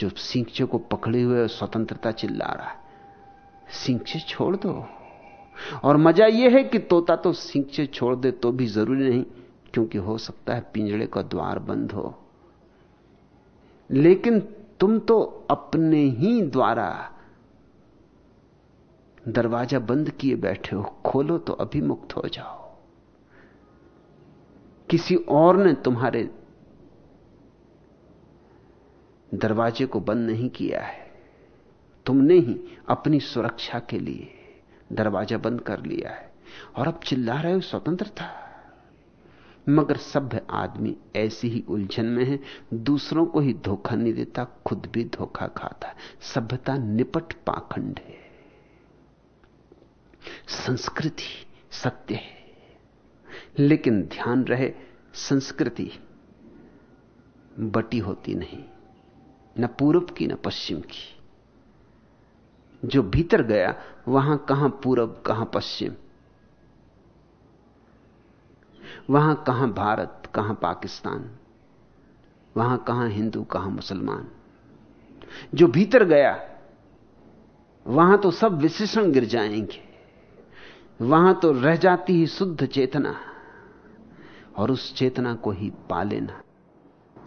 जो सिंचे को पकड़े हुए स्वतंत्रता चिल्ला रहा है। सिंचे छोड़ दो। और मज़ा यह है कि तोता तो सिंचे छोड़ दे तो भी ज़रूरी नहीं, क्योंकि हो सकता है पिंजड़े का द्वार बंद हो। लेकिन तुम तो अपने ही द्वारा दरवाज़ा बंद किए बैठे हो, खोलो तो अभी मुक्त हो जाओ। किसी और ने तुम्हारे दरवाजे को बंद नहीं किया है। तुमने ही अपनी सुरक्षा के लिए दरवाज़ा बंद कर लिया है। और अब चिल्ला रहे हो स्वतंत्रता मगर सभ्य आदमी ऐसी ही उलझन में है, दूसरों को ही धोखा नहीं देता, खुद भी धोखा खाता। सभ्यता निपट पाखंड है। संस्कृति सत्य है। लेकिन ध्यान रहे, संस्कृति बटी होती नहीं। न पूरब की, न पश्चिम की। जो भीतर गया, वहाँ कहाँ पूरब, कहाँ पश्चिम? वहाँ कहाँ भारत, कहाँ पाकिस्तान? वहाँ कहाँ हिंदू, कहाँ मुसलमान? जो भीतर गया, वहाँ तो सब विशेषण गिर जाएँगे। वहाँ तो रह जाती ही शुद्ध चेतना, और उस चेतना को ही पा लेना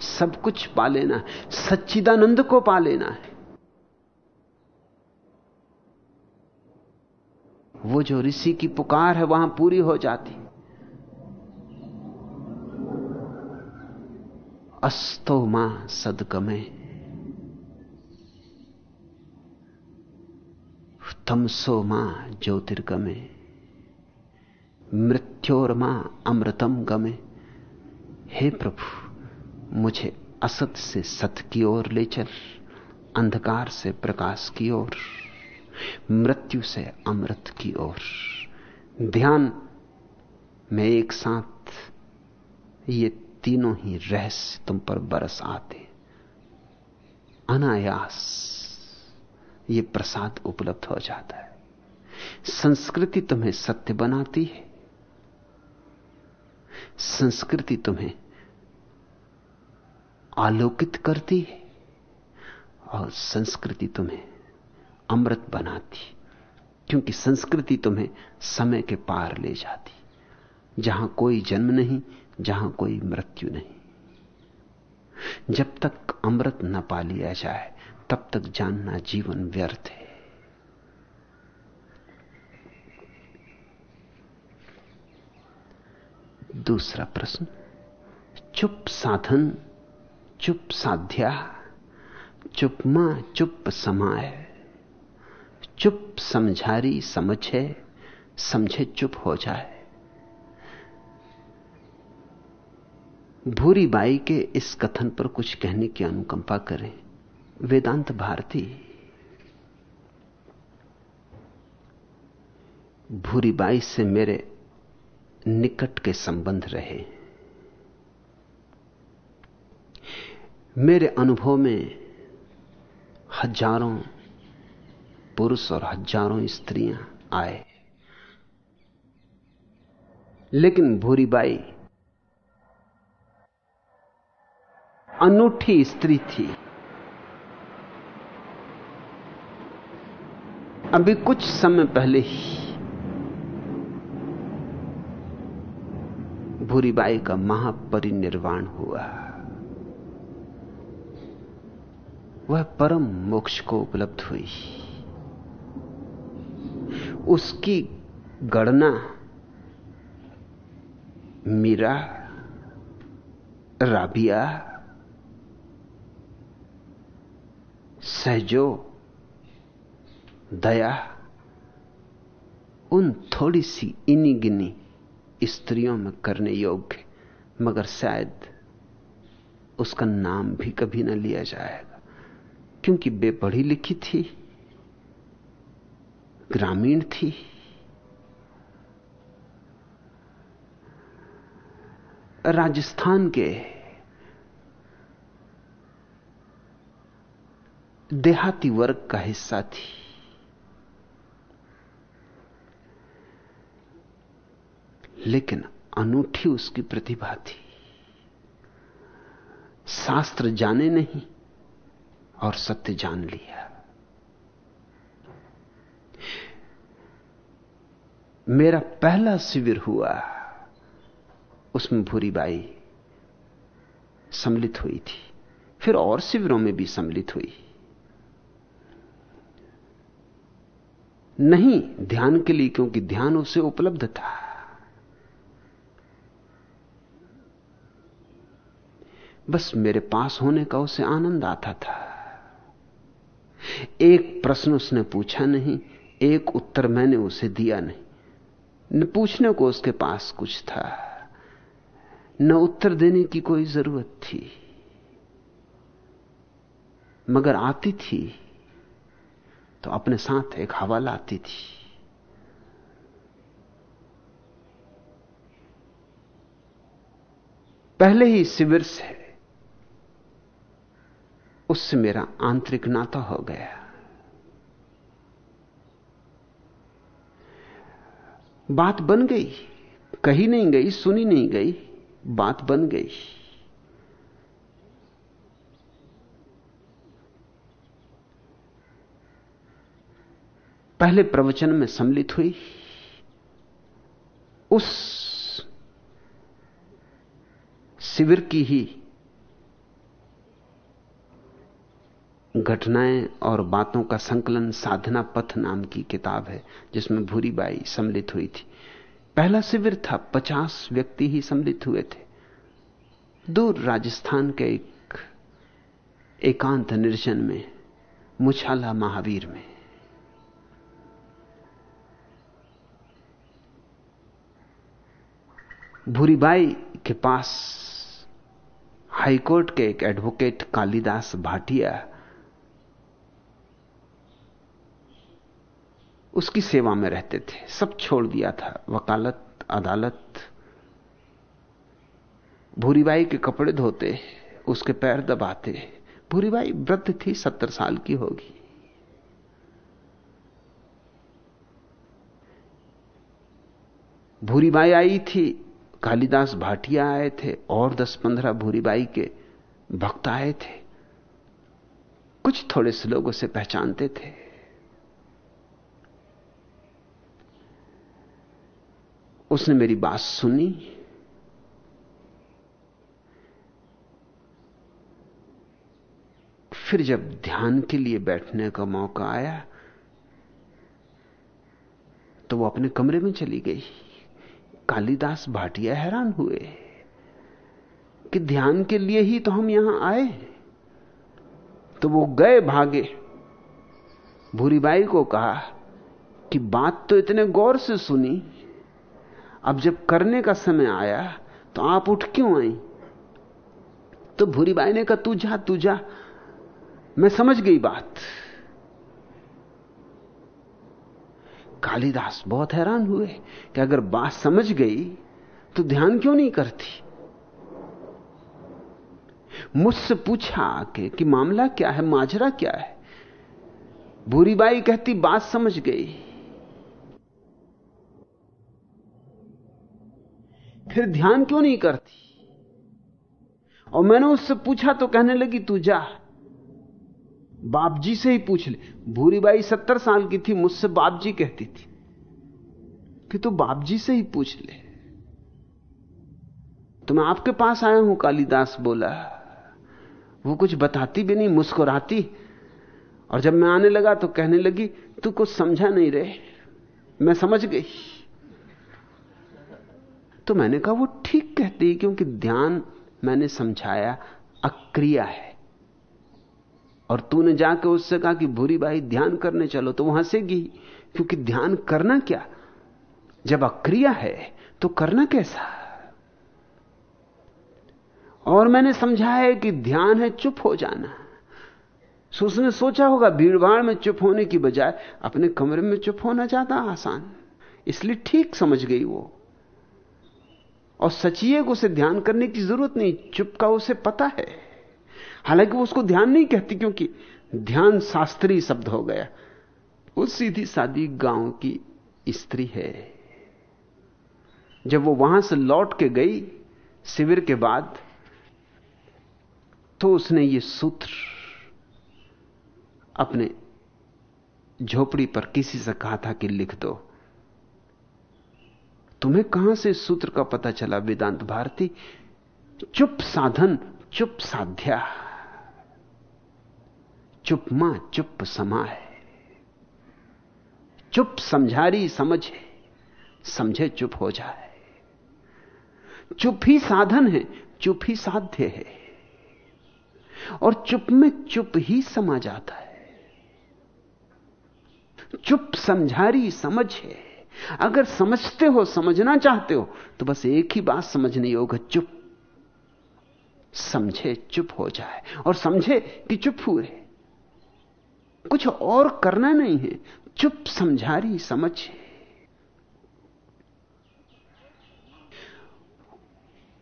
सब कुछ पा लेना है। सच्चिदानंद को पा लेना है। वो जो ऋषि की पुकार है, वहाँ पूरी हो जाती। अस्तो माँ सदगमे। तमसो माँ ज्योतिर्गमे। मृत्योर माँ अमृतम गमे। हे प्रभु मुझे असत से सत की ओर ले चल, अंधकार से प्रकाश की ओर, मृत्यु से अमृत की ओर। ध्यान में एक साथ, ये तीनों ही रहस्य तुम पर बरस आते। अनायास ये प्रसाद उपलब्ध हो जाता है। संस्कृति तुम्हें सत्य बनाती है। संस्कृति तुम्हें आलोकित करती है और संस्कृति तुम्हें अमृत बनाती, क्योंकि संस्कृति तुम्हें समय के पार ले जाती। जहाँ कोई जन्म नहीं, जहाँ कोई मृत्यु नहीं। जब तक अमृत न पा लिया जाए, तब तक जानना जीवन व्यर्थ है। दूसरा प्रश्न, चुप साधन चुप साध्या, चुप माँ चुप समाय। चुप समझारी समझे समझे चुप हो जाए। भूरी बाई के इस कथन पर कुछ कहने की अनुकंपा करें। वेदांत भारती। भूरी बाई से मेरे निकट के संबंध रहे। मेरे अनुभव में हज़ारों पुरुष और हज़ारों स्त्रियाँ आए। लेकिन भूरीबाई अनूठी स्त्री थी। अभी कुछ समय पहले ही भूरीबाई का महापरिनिर्वाण हुआ। वह परम मोक्ष को उपलब्ध हुई। उसकी गणना मीरा, राबिया, सहजो, दया, उन थोड़ी सी इनी गिनी स्त्रियों में करने योग्य, मगर शायद उसका नाम भी कभी न लिया जाएगा। क्योंकि बे पढ़ी लिखी थी, ग्रामीण थी। राजस्थान के देहाती वर्ग का हिस्सा थी। लेकिन अनूठी उसकी प्रतिभा थी। शास्त्र जाने नहीं। और सत्य जान लिया। मेरा पहला शिविर हुआ, उसमें भूरीबाई सम्मिलित हुई थी। फिर और शिविरों में भी सम्मिलित हुई। नहीं ध्यान के लिए, क्योंकि ध्यान उसे उपलब्ध था। बस मेरे पास होने का उसे आनंद आता था। एक प्रश्न उसने पूछा नहीं, एक उत्तर मैंने उसे दिया नहीं। न पूछने को उसके पास कुछ था, न उत्तर देने की कोई ज़रूरत थी। मगर आती थी तो अपने साथ एक हवा लाती थी। पहले ही शिविर से उससे मेरा आंतरिक नाता हो गया। बात बन गई, कही नहीं गई, सुनी नहीं गई, बात बन गई। पहले प्रवचन में सम्मिलित हुई। उस शिविर की ही घटनाएँ और बातों का संकलन साधना पथ नाम की किताब है, जिसमें भूरी बाई सम्मिलित हुई थी। पहला शिविर था, पचास व्यक्ति ही सम्मिलित हुए थे। दूर राजस्थान के एक एकांत निर्जन में, मुछाला महावीर में। भूरीबाई के पास हाईकोर्ट के एक एडवोकेट कालिदास भाटिया उसकी सेवा में रहते थे। सब छोड़ दिया था। वकालत, अदालत, भूरीबाई के कपड़े धोते, उसके पैर दबाते। भूरीबाई वृद्ध थी, सत्तर साल की होगी। भूरीबाई आई थी, कालिदास भाटिया आए थे, और दस पंद्रह भूरीबाई के भक्त आए थे। कुछ थोड़े से लोग उसे पहचानते थे। उसने मेरी बात सुनी। फिर जब ध्यान के लिए बैठने का मौका आया तो वो अपने कमरे में चली गई। कालिदास भाटिया हैरान हुए कि ध्यान के लिए ही तो हम यहाँ आए। तो वो गए भागे। भूरीबाई को कहा कि बात तो इतने गौर से सुनी अब जब करने का समय आया तो आप उठ क्यों आई? तो भूरी बाई ने कहा, तू जा तू जा। मैं समझ गई बात। कालिदास बहुत हैरान हुए कि अगर बात समझ गई तो ध्यान क्यों नहीं करती? मुझसे पूछा आके कि मामला क्या है, माजरा क्या है? भूरी बाई कहती, बात समझ गई। फिर ध्यान क्यों नहीं करती? और मैंने उससे पूछा तो कहने लगी, तू जा। बाप जी से ही पूछ ले। भूरी बाई सत्तर साल की थी, मुझसे बाप जी कहती थी। कि तू बाप जी से ही पूछ ले। तो मैं आपके पास आया हूँ, कालिदास बोला। वो कुछ बताती भी नहीं, मुस्कुराती। और जब मैं आने लगा तो कहने लगी, तू कुछ समझा नहीं रहे। मैं समझ गई। तो मैंने कहा, वो ठीक कहती है क्योंकि ध्यान मैंने समझाया, अक्रिया है। और तूने जाके उससे कहा कि भूरी बाई ध्यान करने चलो तो वहाँ से गई क्योंकि ध्यान करना क्या? जब अक्रिया है तो करना कैसा? और मैंने समझाया कि ध्यान है चुप हो जाना। उसने सोचा होगा, भीड़भाड़ में चुप होने की बजाय अपने कमरे में चुप होना ज़्यादा आसान। इसलिए ठीक समझ गई वो। और सचिए को उसे ध्यान करने की ज़रूरत नहीं चुप का उसे पता है। हालाँकि वो उसको ध्यान नहीं कहती क्योंकि ध्यान शास्त्रीय शब्द हो गया। वो सीधी सादी गाँव की स्त्री है। जब वो वहाँ से लौट के गई शिविर के बाद तो उसने ये सूत्र अपने झोपड़ी पर किसी से कहा था कि लिख दो। तुम्हें कहाँ से सूत्र का पता चला, वेदांत भारती? चुप साधन, चुप साध्या। चुप माँ, चुप समाए चुप समझारी समझे समझे चुप हो जाए। चुप ही साधन है, चुप ही साध्य है। और चुप में चुप ही समा जाता है। चुप समझारी समझ। है अगर समझते हो, समझना चाहते हो तो बस एक ही बात समझनी होगा चुप। समझे, चुप हो जाए। और समझे कि चुप हुए। कुछ और करना नहीं है। चुप समझारी, समझ।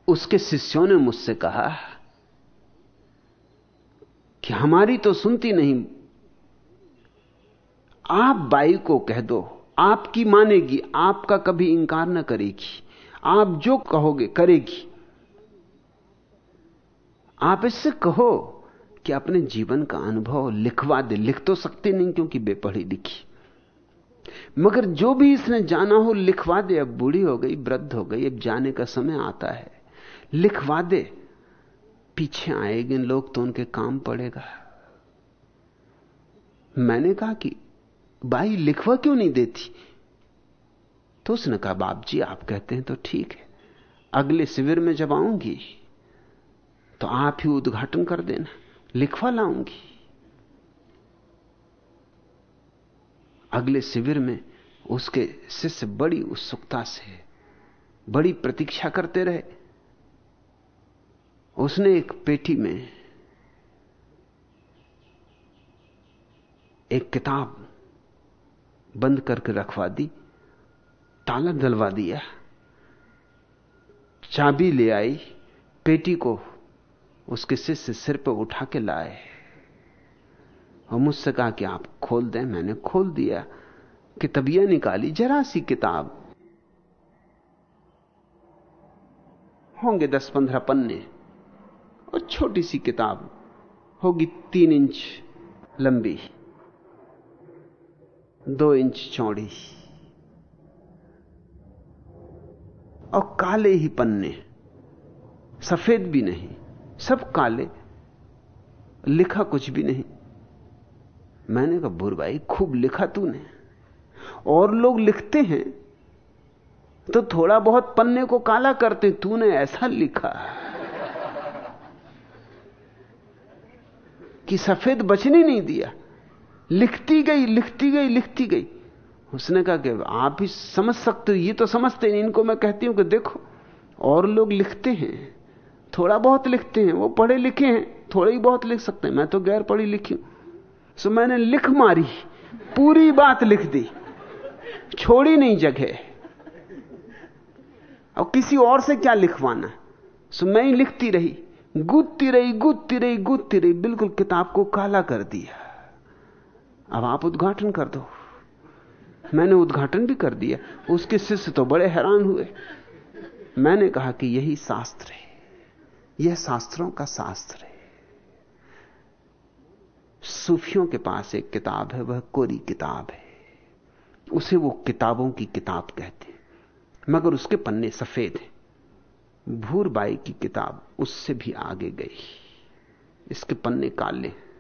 उसके शिष्यों ने मुझसे कहा कि हमारी तो सुनती नहीं। आप बाई को कह दो। आपकी मानेगी, आपका कभी इंकार न करेगी। आप जो कहोगे, करेगी। आप इससे कहो कि अपने जीवन का अनुभव लिखवा दे। लिख तो सकते नहीं क्योंकि बेपढ़ी लिखी मगर जो भी इसने जाना हो, लिखवा दे। अब बूढ़ी हो गई, वृद्ध हो गई, अब जाने का समय आता है। लिखवा दे। पीछे आएँगे लोग तो उनके काम पड़ेगा। मैंने कहा कि बाई लिखवा क्यों नहीं देती? तो उसने कहा बाप जी आप कहते हैं तो ठीक है। अगले शिविर में जब आऊँगी तो आप ही उद्घाटन कर देना, लिखवा लाऊँगी। अगले शिविर में उसके शिष्य बड़ी उत्सुकता से, बड़ी प्रतीक्षा करते रहे। उसने एक पेटी में एक किताब बंद करके रखवा दी ताला डलवा दिया। चाबी ले आई, पेटी को उसके शिष्य सिर पर उठा के लाए। और मुझसे कहा कि आप खोल दें, मैंने खोल दिया। किताबियाँ निकाली, जरा सी किताब। होंगे दस पंद्रह पन्ने, और छोटी सी किताब होगी तीन इंच लंबी। दो इंच चौड़ी। और काले ही पन्ने सफ़ेद भी नहीं, सब काले। लिखा कुछ भी नहीं। मैंने कहा बुरबाई खूब लिखा तूने। और लोग लिखते हैं तो थोड़ा बहुत पन्ने को काला करते तूने ऐसा लिखा कि सफ़ेद बचने नहीं दिया। लिखती गई लिखती गई लिखती गई। उसने कहा कि आप ही समझ सकते हो, ये तो समझते नहीं, इनको मैं कहती हूँ कि देखो, और लोग लिखते हैं, थोड़ा बहुत लिखते हैं, वो पढ़े लिखे हैं, थोड़े ही बहुत लिख सकते हैं, मैं तो गैर पढ़ी लिखी हूँ। सो मैंने लिख मारी, पूरी बात लिख दी, छोड़ी नहीं जगह। और किसी और से क्या लिखवाना सो मैं ही लिखती रही गूदती रही गूदती रही गूदती रही, बिल्कुल किताब को काला कर दिया। अब आप उद्घाटन कर दो। मैंने उद्घाटन भी कर दिया। उसके शिष्य तो बड़े हैरान हुए। मैंने कहा कि यही शास्त्र है। यह शास्त्रों का शास्त्र है। सूफियों के पास एक किताब है, वह कोरी किताब है। उसे वो किताबों की किताब कहते हैं। मगर उसके पन्ने सफ़ेद हैं। भूरबाई की किताब उससे भी आगे गई। इसके पन्ने काले हैं।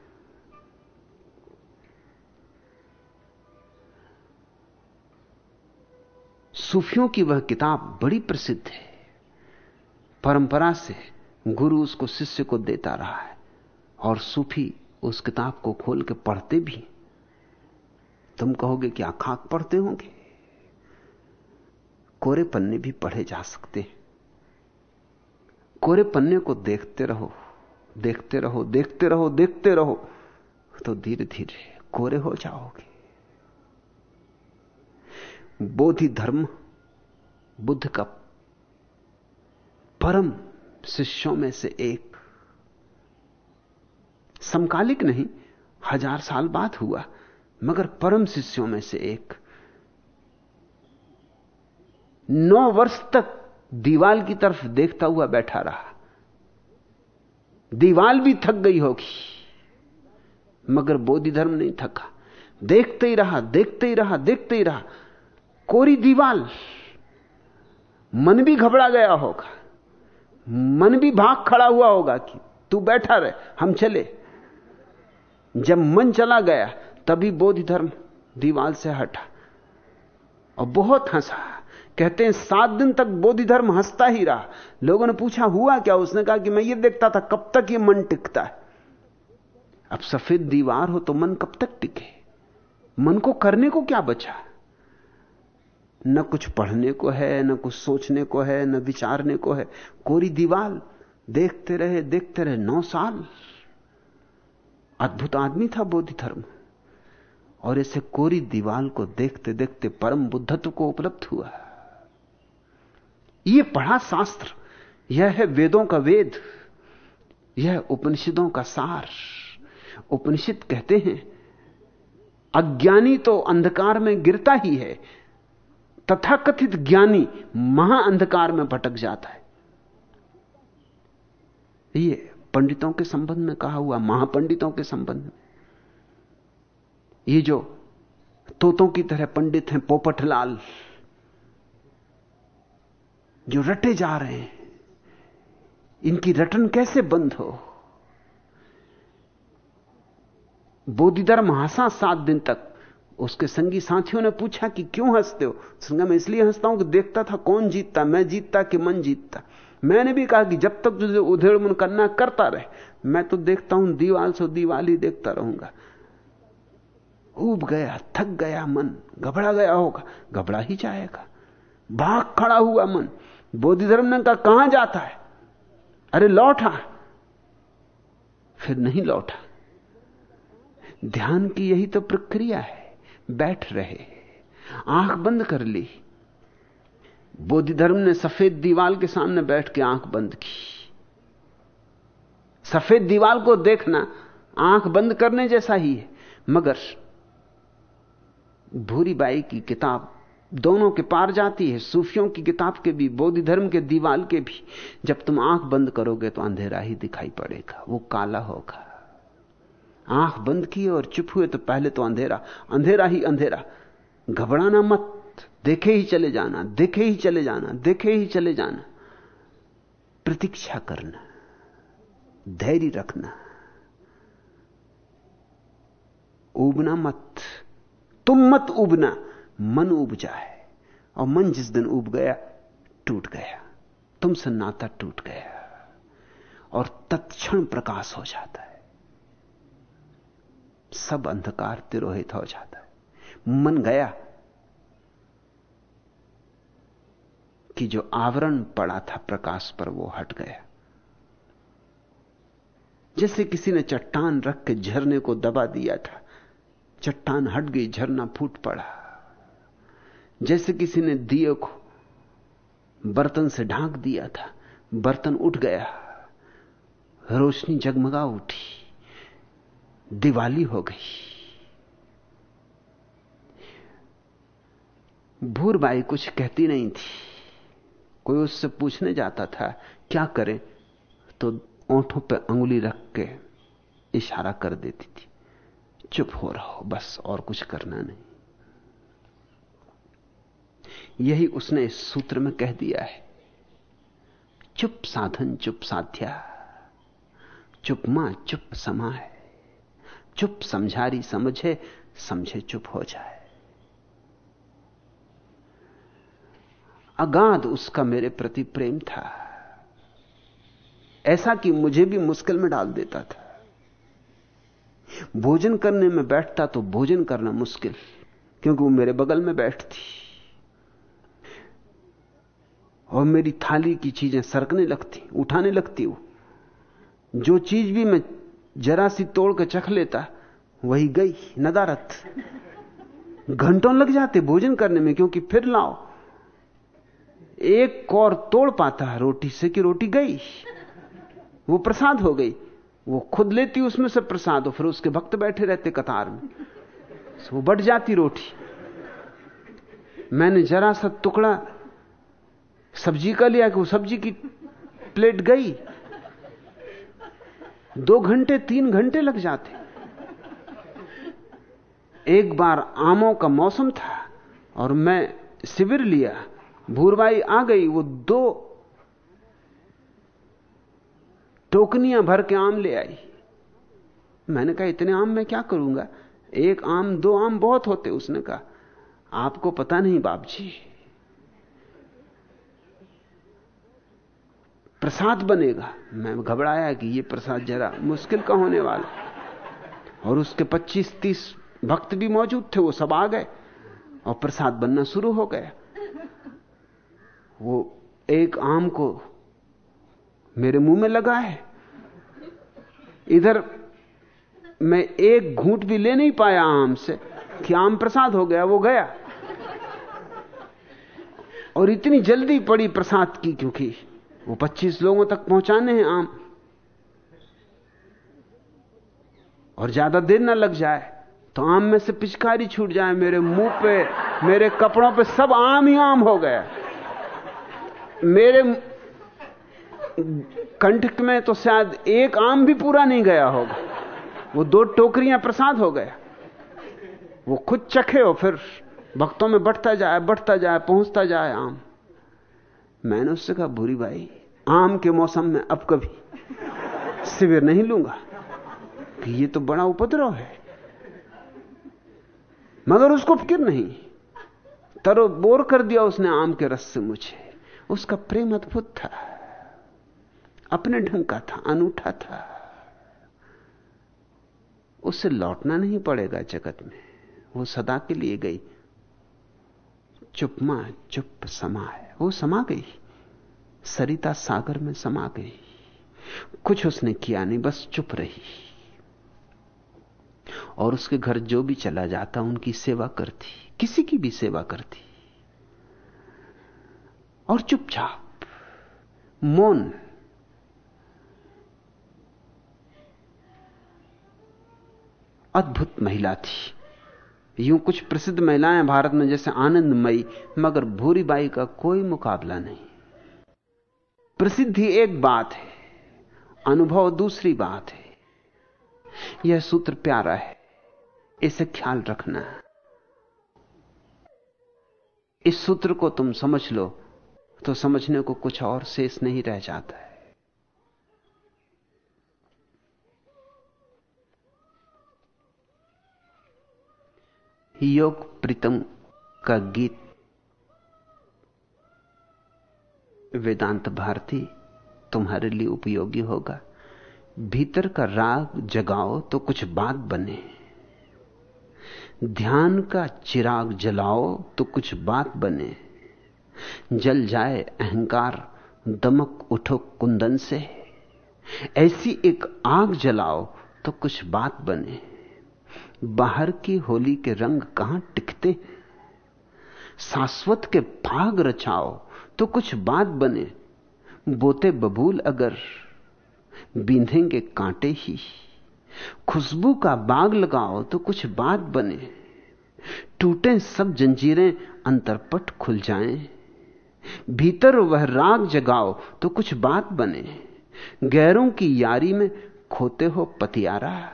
सूफियों की वह किताब बड़ी प्रसिद्ध है। परंपरा से गुरु उसको शिष्य को देता रहा है और सूफी उस किताब को खोल के पढ़ते भी तुम कहोगे कि खाक पढ़ते होंगे? कोरे पन्ने भी पढ़े जा सकते हैं। कोरे पन्ने को देखते रहो देखते रहो देखते रहो देखते रहो तो धीरे धीरे कोरे हो जाओगे। बोधि धर्म बुद्ध का परम शिष्यों में से एक। समकालिक नहीं, हज़ार साल बाद हुआ, मगर परम शिष्यों में से एक। नौ वर्ष तक दीवाल की तरफ़ देखता हुआ बैठा रहा। दीवाल भी थक गई होगी, मगर बोधि धर्म नहीं थका। देखते ही रहा, देखते ही रहा, देखते ही रहा कोरी दीवाल। मन भी घबरा गया होगा। मन भी भाग खड़ा हुआ होगा कि तू बैठा रहे, हम चले। जब मन चला गया, तभी बोध धर्म दीवाल से हटा। और बहुत हंसा। कहते हैं, सात दिन तक बोधि धर्म हंसता ही रहा। लोगों ने पूछा, हुआ क्या? उसने कहा कि मैं ये देखता था, कब तक ये मन टिकता है? अब सफ़ेद दीवार हो तो मन कब तक टिके? मन को करने को क्या बचा? न कुछ पढ़ने को है, न कुछ सोचने को है, न विचारने को है। कोरी दीवाल, देखते रहे देखते रहे, नौ साल। अद्भुत आदमी था बोधि धर्म। और ऐसे कोरी दीवाल को देखते देखते परम बुद्धत्व को उपलब्ध हुआ। यह पढ़ा शास्त्र। यह है वेदों का वेद। यह उपनिषदों का सार। उपनिषद कहते हैं, अज्ञानी तो अंधकार में गिरता ही है। तथाकथित ज्ञानी महाअंधकार में भटक जाता है। ये पंडितों के संबंध में कहा हुआ, महापंडितों के संबंध में। ये जो तोतों की तरह पंडित हैं, पोपटलाल, जो रटे जा रहे हैं, इनकी रटन कैसे बंद हो? बोधिधर्म हंसा सात दिन तक। उसके संगी साथियों ने पूछा कि क्यों हँसते हो? संगा, मैं इसलिए हंसता हूँ कि देखता था कौन जीतता, मैं जीतता कि मन जीतता? मैंने भी कहा कि जब तक तुझे उधेड़ मन करना करता रहे, मैं तो देखता हूँ दीवाल से दीवाल ही देखता रहूँगा। ऊब गया, थक गया मन, घबरा गया होगा, घबरा ही जाएगा। भाग खड़ा हुआ मन बोधिधर्म ने कहा, कहाँ जाता है? अरे, लौटा फिर नहीं लौटा। ध्यान की यही तो प्रक्रिया है। बैठ रहे, आँख बंद कर ली। बोधि धर्म ने सफ़ेद दीवाल के सामने बैठ के आँख बंद की। सफ़ेद दीवाल को देखना आँख बंद करने जैसा ही है, मगर भूरी बाई की किताब दोनों के पार जाती है, सूफियों की किताब के भी, बोधि धर्म के दीवाल के भी। जब तुम आँख बंद करोगे तो अंधेरा ही दिखाई पड़ेगा, वो काला होगा। आँख बंद किए और चुप हुए तो पहले तो अंधेरा अंधेरा ही अंधेरा। घबराना मत, देखे ही चले जाना, देखे ही चले जाना, देखे ही चले जाना। प्रतीक्षा करना, धैर्य रखना। उबना मत, तुम मत उबना, मन उब जाए। और मन जिस दिन उब गया, टूट गया। तुमसे नाता टूट गया। और तत्क्षण प्रकाश हो जाता है। सब अंधकार तिरोहित हो जाता है। मन गया कि जो आवरण पड़ा था प्रकाश पर वो हट गया। जैसे किसी ने चट्टान रख के झरने को दबा दिया था, चट्टान हट गई, झरना फूट पड़ा। जैसे किसी ने दिए को बर्तन से ढांक दिया था, बर्तन उठ गया, रोशनी जगमगा उठी। दिवाली हो गई। भूरबाई कुछ कहती नहीं थी। कोई उससे पूछने जाता था, क्या करें? तो ओंठों पर अंगुली रख के इशारा कर देती थी, चुप हो रहो, बस और कुछ करना नहीं। यही उसने इस सूत्र में कह दिया है, चुप साधन, चुप साध्या, चुप माँ, चुप समा है चुप समझारी समझे समझे चुप हो जाए। अगाध उसका मेरे प्रति प्रेम था। ऐसा कि मुझे भी मुश्किल में डाल देता था। भोजन करने में बैठता तो भोजन करना मुश्किल, क्योंकि वो मेरे बगल में बैठती। और मेरी थाली की चीज़ें सरकने लगती, उठाने लगती वो जो चीज़ भी मैं जरा सी तोड़ के चख लेता, वही गई नदारत। घंटों लग जाते भोजन करने में, क्योंकि फिर लाओ। एक कौर तोड़ पाता, रोटी से कि रोटी गई। वो प्रसाद हो गई। वो खुद लेती, उसमें से प्रसाद, और फिर उसके भक्त बैठे रहते कतार में। वो बढ़ जाती रोटी। मैंने जरा सा टुकड़ा सब्ज़ी का लिया कि वो सब्ज़ी की प्लेट गई। दो घंटे, तीन घंटे लग जाते। एक बार आमों का मौसम था और मैं शिविर लिया, भूरबाई आ गई, वो दो टोकनियाँ भर के आम ले आई। मैंने कहा, इतने आम मैं क्या करूँगा? एक आम, दो आम बहुत होते, उसने कहा। आपको पता नहीं बाप जी प्रसाद बनेगा। मैं घबराया कि ये प्रसाद जरा मुश्किल का होने वाला और उसके 25-30 भक्त भी मौजूद थे, वो सब आ गए। और प्रसाद बनना शुरू हो गया। वो एक आम को मेरे मुँह में लगा है। इधर मैं एक घूंट भी ले नहीं पाया आम से कि आम प्रसाद हो गया, वो गया। और इतनी जल्दी पड़ी प्रसाद की, क्योंकि वो 25 लोगों तक पहुँचाने हैं आम। और ज़्यादा देर ना लग जाए तो आम में से पिचकारी छूट जाए, मेरे मुँह पे, मेरे कपड़ों पे सब आम ही आम हो गया। मेरे कंठ में तो शायद एक आम भी पूरा नहीं गया होगा। वो दो टोकरियाँ प्रसाद हो गया। वो खुद चखे हो, फिर भक्तों में बढ़ता जाए बढ़ता जाए, पहुँचता जाए आम। मैंने उससे कहा भूरी भाई आम के मौसम में अब कभी शिविर नहीं लूँगा। कि ये तो बड़ा उपद्रव है। मगर उसको फ़िक्र नहीं। तरो बोर कर दिया उसने आम के रस से मुझे। उसका प्रेम अद्भुत था। अपने ढंग का था, अनूठा था। उसे लौटना नहीं पड़ेगा जगत में। वो सदा के लिए गई। चुप माँ, चुप समा वो समा गई। सरिता सागर में समा गई। कुछ उसने किया नहीं, बस चुप रही। और उसके घर जो भी चला जाता, उनकी सेवा करती। किसी की भी सेवा करती। और चुपचाप, मौन। अद्भुत महिला थी। यूँ कुछ प्रसिद्ध महिलाएँ भारत में जैसे आनंदमयी, मगर भूरीबाई का कोई मुकाबला नहीं। प्रसिद्धि एक बात है, अनुभव दूसरी बात है। यह सूत्र प्यारा है, इसे ख्याल रखना। इस सूत्र को तुम समझ लो तो समझने को कुछ और शेष नहीं रह जाता है। योग प्रीतम का गीत वेदांत भारती, तुम्हारे लिए उपयोगी होगा। भीतर का राग जगाओ तो कुछ बात बने। ध्यान का चिराग जलाओ तो कुछ बात बने। जल जाए अहंकार, दमक उठो कुंदन से। ऐसी एक आग जलाओ तो कुछ बात बने। बाहर की होली के रंग कहाँ टिकते? शाश्वत के भाग रचाओ तो कुछ बात बने। बोते बबूल अगर, बींधेंगे कांटे ही। खुशबू का बाग लगाओ तो कुछ बात बने। टूटे सब जंजीरें, अंतरपट खुल जाएँ। भीतर वह राग जगाओ तो कुछ बात बने। गैरों की यारी में खोते हो पतियारा,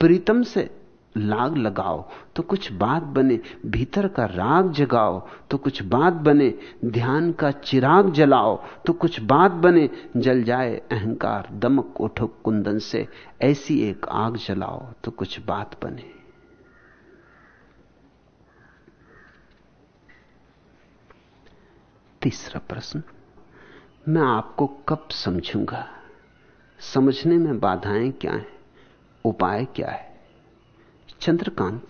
प्रीतम से लाग लगाओ तो कुछ बात बने, भीतर का राग जगाओ तो कुछ बात बने, ध्यान का चिराग जलाओ तो कुछ बात बने, जल जाए अहंकार दमक उठो कुंदन से, ऐसी एक आग जलाओ तो कुछ बात बने। तीसरा प्रश्न, मैं आपको कब समझूँगा? समझने में बाधाएँ क्या हैं? उपाय क्या है? चंद्रकांत,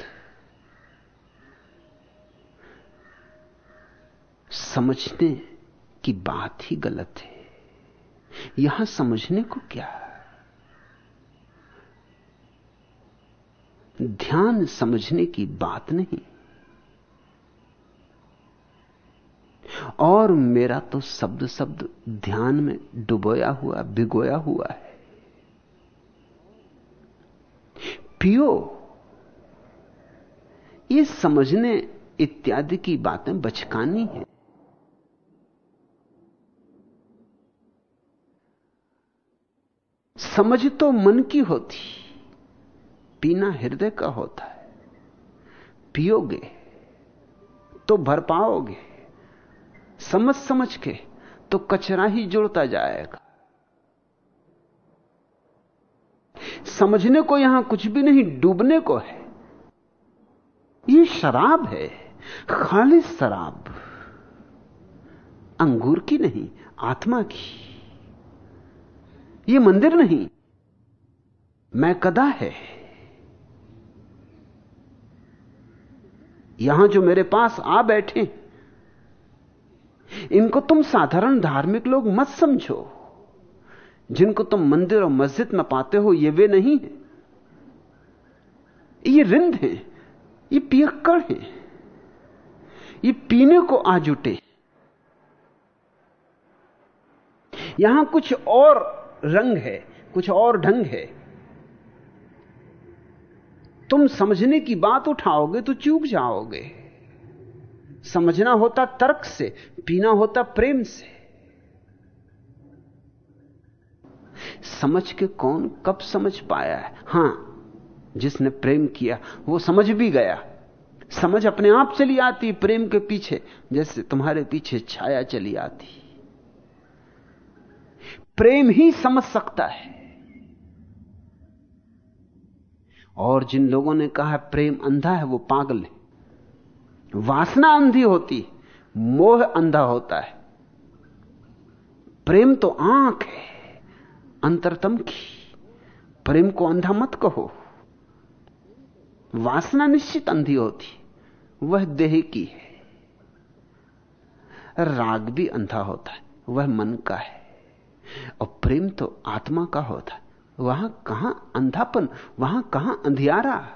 समझने की बात ही गलत है। यहाँ समझने को क्या? ध्यान समझने की बात नहीं। और मेरा तो शब्द शब्द ध्यान में डुबोया हुआ, भिगोया हुआ है। पियो। ये समझने इत्यादि की बातें बचकानी है। समझ तो मन की होती, पीना हृदय का होता है। पियोगे तो भर पाओगे, समझ समझ के तो कचरा ही जुड़ता जाएगा। समझने को यहाँ कुछ भी नहीं, डूबने को है। ये शराब है, खालिश शराब। अंगूर की नहीं, आत्मा की। ये मंदिर नहीं, मैं कदा है। यहाँ जो मेरे पास आ बैठे इनको तुम साधारण धार्मिक लोग मत समझो। जिनको तुम मंदिर और मस्जिद में पाते हो, ये वे नहीं है। ये रिंद हैं। ये पियक्कड़ हैं। ये पीने को आ जुटे यहाँ कुछ और रंग है, कुछ और ढंग है। तुम समझने की बात उठाओगे तो चूक जाओगे। समझना होता तर्क से, पीना होता प्रेम से। समझ के कौन कब समझ पाया है? हाँ जिसने प्रेम किया, वो समझ भी गया। समझ अपने आप चली आती, प्रेम के पीछे, जैसे तुम्हारे पीछे छाया चली आती। प्रेम ही समझ सकता है। और जिन लोगों ने कहा, प्रेम अंधा है, वो पागल है। वासना अंधी होती, मोह अंधा होता है। प्रेम तो आँख है, अंतरतम की। प्रेम को अंधा मत कहो। वासना निश्चित अंधी होती, वह देह की है। राग भी अंधा होता है, वह मन का है। और प्रेम तो आत्मा का होता है। वहाँ कहाँ अंधापन, वहाँ कहाँ अंधियारा,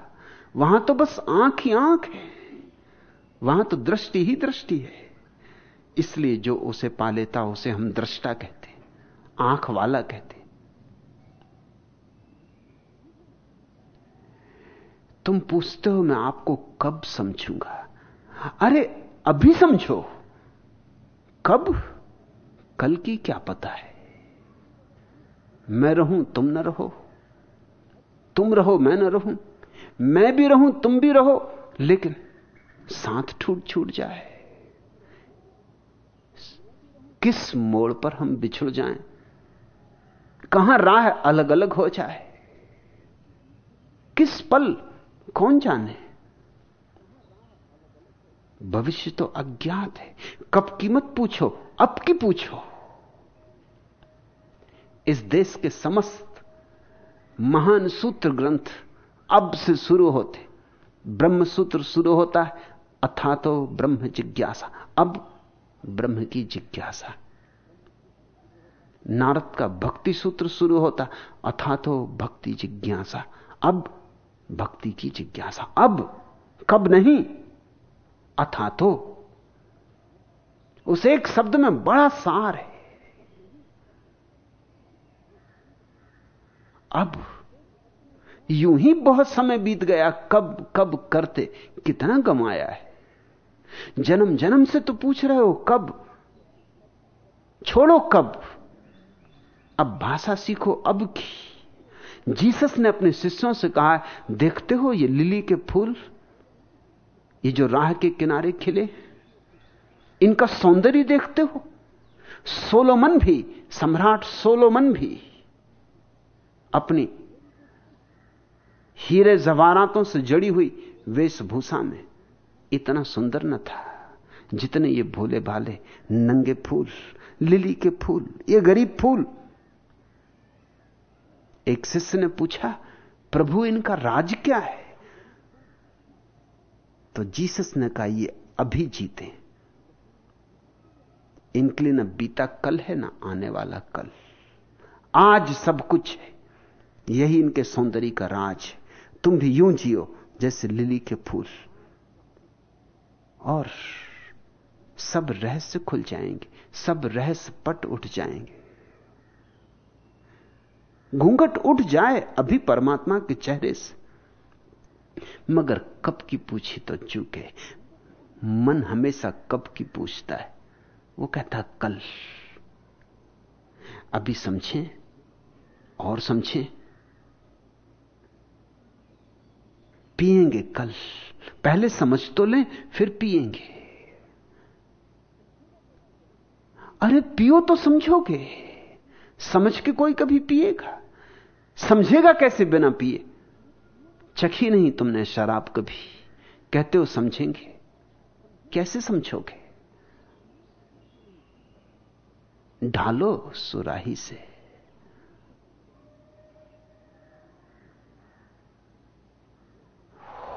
वहाँ तो बस आँख ही आँख है। वहाँ तो दृष्टि ही दृष्टि है। इसलिए जो उसे पा लेता उसे हम दृष्टा कहते आँख वाला कहते तुम पूछते हो, मैं आपको कब समझूँगा? अरे, अभी समझो। कब? कल की क्या पता है? मैं रहूँ, तुम न रहो। तुम रहो, मैं न रहूँ। मैं भी रहूँ, तुम भी रहो। लेकिन साथ छूट छूट जाए। किस मोड़ पर हम बिछुड़ जाएँ? कहाँ राह अलग अलग हो जाए? किस पल कौन जाने? भविष्य तो अज्ञात है। कब कीमत पूछो, अब की पूछो। इस देश के समस्त महान सूत्र ग्रंथ अब से शुरू होते। ब्रह्म सूत्र शुरू होता है, अथा तो ब्रह्म जिज्ञासा। अब ब्रह्म की जिज्ञासा। नारद का भक्ति सूत्र शुरू होता, अथा तो भक्ति जिज्ञासा। अब भक्ति की जिज्ञासा। अब, कब नहीं? अथा तो उस एक शब्द में बड़ा सार है। अब, यूँ ही बहुत समय बीत गया। कब कब करते? कितना गमाया है। जन्म जन्म से तो पूछ रहे हो, कब? छोड़ो कब। अब भाषा सीखो, अब की? जीसस ने अपने शिष्यों से कहा, देखते हो ये लिली के फूल? ये जो राह के किनारे खिले? इनका सौंदर्य देखते हो? सोलोमन भी, सम्राट सोलोमन भी अपनी हीरे जवारातों से जड़ी हुई वेशभूषा में इतना सुंदर न था, जितने ये भोले भाले नंगे फूल, लिली के फूल, ये गरीब फूल एक शिष्य ने पूछा, प्रभु, इनका राज क्या है? तो जीसस ने कहा, ये अभी जीते इनके लिए ना बीता कल है, ना आने वाला कल। आज सब कुछ है। यही इनके सौंदर्य का राज है। तुम भी यूँ जियो जैसे लिली के फूल। और सब रहस्य खुल जाएँगे, सब रहस्य पट उठ जाएँगे। घूंघट उठ जाए अभी परमात्मा के चेहरे से। मगर कब की पूछी तो चूके। मन हमेशा कब की पूछता है, वो कहता कल। अभी समझें, और समझें। पिएँगे कल। पहले समझ तो लें, फिर पिएँगे। अरे पियो तो समझोगे। समझ के कोई कभी पिएगा। समझेगा कैसे बिना पिए? चखी नहीं तुमने शराब कभी। कहते हो समझेंगे। कैसे समझोगे? ढालो सुराही से।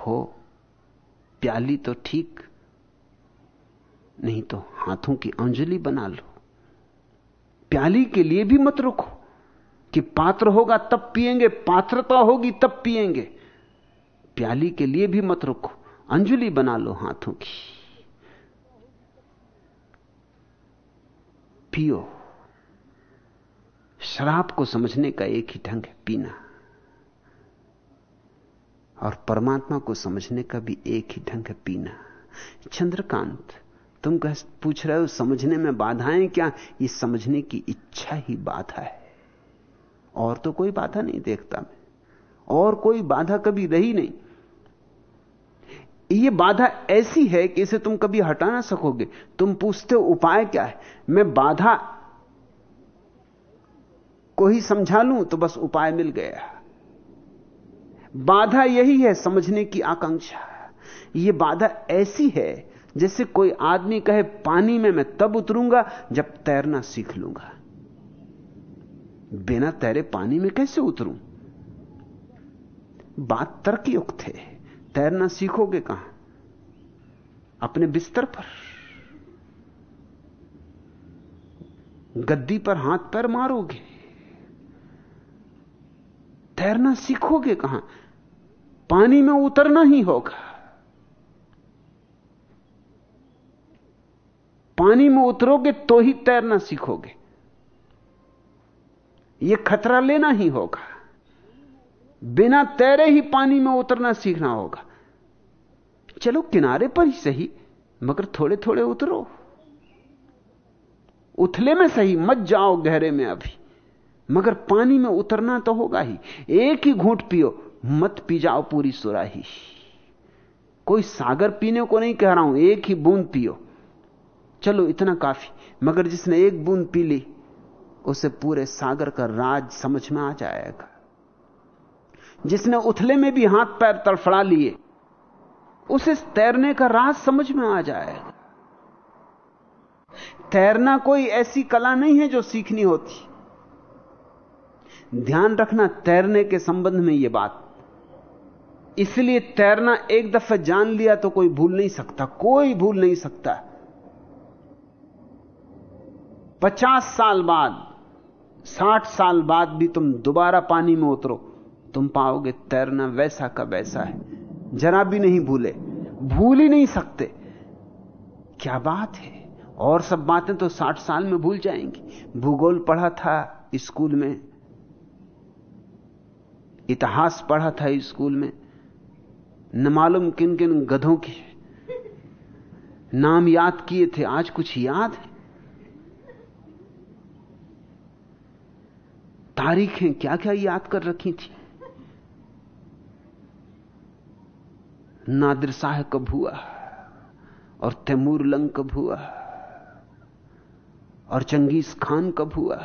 हो, प्याली तो ठीक, नहीं तो हाथों की अंजलि बना लो। प्याली के लिए भी मत रुको। कि पात्र होगा तब पिएँगे पात्रता होगी तब पिएँगे प्याली के लिए भी मत रुको, अंजलि बना लो हाथों की। पियो। शराब को समझने का एक ही ढंग है पीना। और परमात्मा को समझने का भी एक ही ढंग है पीना। चंद्रकांत, तुम कह पूछ रहे हो, समझने में बाधाएँ क्या? ये समझने की इच्छा ही बाधा है। और तो कोई बाधा नहीं देखता मैं। और कोई बाधा कभी रही नहीं। ये बाधा ऐसी है कि इसे तुम कभी हटा ना सकोगे। तुम पूछते हो, उपाय क्या है? मैं बाधा को ही समझा लूँ तो बस उपाय मिल गया। बाधा यही है समझने की आकांक्षा। यह बाधा ऐसी है जैसे कोई आदमी कहे, पानी में मैं तब उतरूँगा जब तैरना सीख लूँगा। बिना तैरे पानी में कैसे उतरूं? बात तर्कयुक्त है। तैरना सीखोगे कहाँ? अपने बिस्तर पर। गद्दी पर हाथ पैर मारोगे। तैरना सीखोगे कहाँ? पानी में उतरना ही होगा। पानी में उतरोगे तो ही तैरना सीखोगे। यह खतरा लेना ही होगा। बिना तैरे ही पानी में उतरना सीखना होगा। चलो किनारे पर ही सही, मगर थोड़े थोड़े उतरो। उथले में सही, मत जाओ गहरे में अभी। मगर पानी में उतरना तो होगा ही। एक ही घूंट पियो, मत पी जाओ पूरी सुराही। कोई सागर पीने को नहीं कह रहा हूँ, एक ही बूंद पियो। चलो इतना काफ़ी, मगर जिसने एक बूंद पी ली उसे पूरे सागर का राज समझ में आ जाएगा। जिसने उथले में भी हाथ पैर तड़फड़ा लिए, उसे तैरने का राज समझ में आ जाएगा। तैरना कोई ऐसी कला नहीं है जो सीखनी होती। ध्यान रखना, तैरने के संबंध में यह बात। इसलिए तैरना एक दफे जान लिया तो कोई भूल नहीं सकता, कोई भूल नहीं सकता। पचास साल बाद साठ साल बाद भी तुम दोबारा पानी में उतरो, तुम पाओगे तैरना वैसा का वैसा है। जरा भी नहीं भूले, भूल ही नहीं सकते। क्या बात है? और सब बातें तो साठ साल में भूल जाएँगी। भूगोल पढ़ा था स्कूल में, इतिहास पढ़ा था स्कूल में, न मालूम किन किन गधों के नाम याद किए थे, आज कुछ याद है? तारीखें क्या क्या याद कर रखी थी? नादिर शाह कब हुआ? और तैमूर लंग कब हुआ? और चंगेज खान कब हुआ?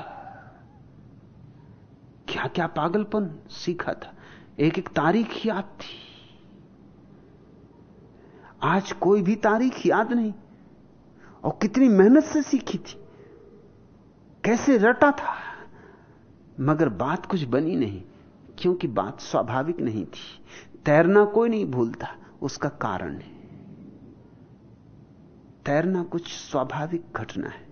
क्या क्या पागलपन सीखा था? एक एक तारीख याद थी। आज कोई भी तारीख याद नहीं। और कितनी मेहनत से सीखी थी। कैसे रटा था? मगर बात कुछ बनी नहीं, क्योंकि बात स्वाभाविक नहीं थी। तैरना कोई नहीं भूलता, उसका कारण है। तैरना कुछ स्वाभाविक घटना है।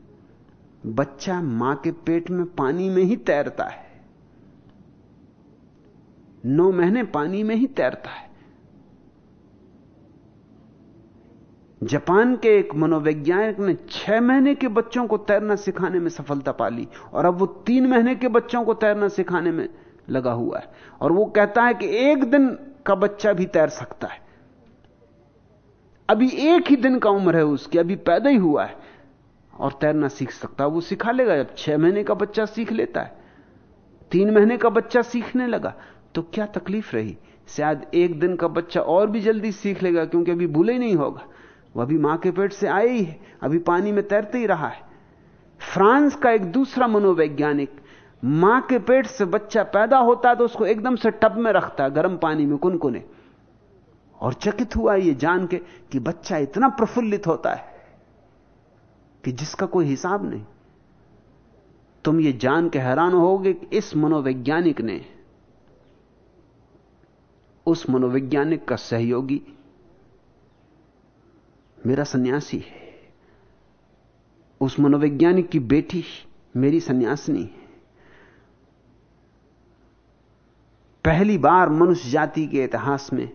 बच्चा माँ के पेट में पानी में ही तैरता है। नौ महीने पानी में ही तैरता है। जापान के एक मनोवैज्ञानिक ने छह महीने के बच्चों को तैरना सिखाने में सफलता पा ली और अब वो तीन महीने के बच्चों को तैरना सिखाने में लगा हुआ है। और वो कहता है कि एक दिन का बच्चा भी तैर सकता है। अभी एक ही दिन का उम्र है उसकी, अभी पैदा ही हुआ है और तैरना सीख सकता है। वो सिखा लेगा, जब छह महीने का बच्चा सीख लेता है, तीन महीने का बच्चा सीखने लगा तो क्या तकलीफ़ रही? शायद एक दिन का बच्चा और भी जल्दी सीख लेगा, क्योंकि अभी भूले ही नहीं होगा। वह अभी माँ के पेट से आए ही, अभी पानी में तैरते ही रहा है। फ्रांस का एक दूसरा मनोवैज्ञानिक, माँ के पेट से बच्चा पैदा होता है तो उसको एकदम से टब में रखता है गर्म पानी में कुनकुने। और चकित हुआ यह जान के कि बच्चा इतना प्रफुल्लित होता है कि जिसका कोई हिसाब नहीं। तुम ये जान के हैरान होगे कि इस मनोवैज्ञानिक ने, उस मनोवैज्ञानिक का सहयोगी मेरा सन्यासी है। उस मनोवैज्ञानिक की बेटी मेरी सन्यासिनी है। पहली बार मनुष्य जाति के इतिहास में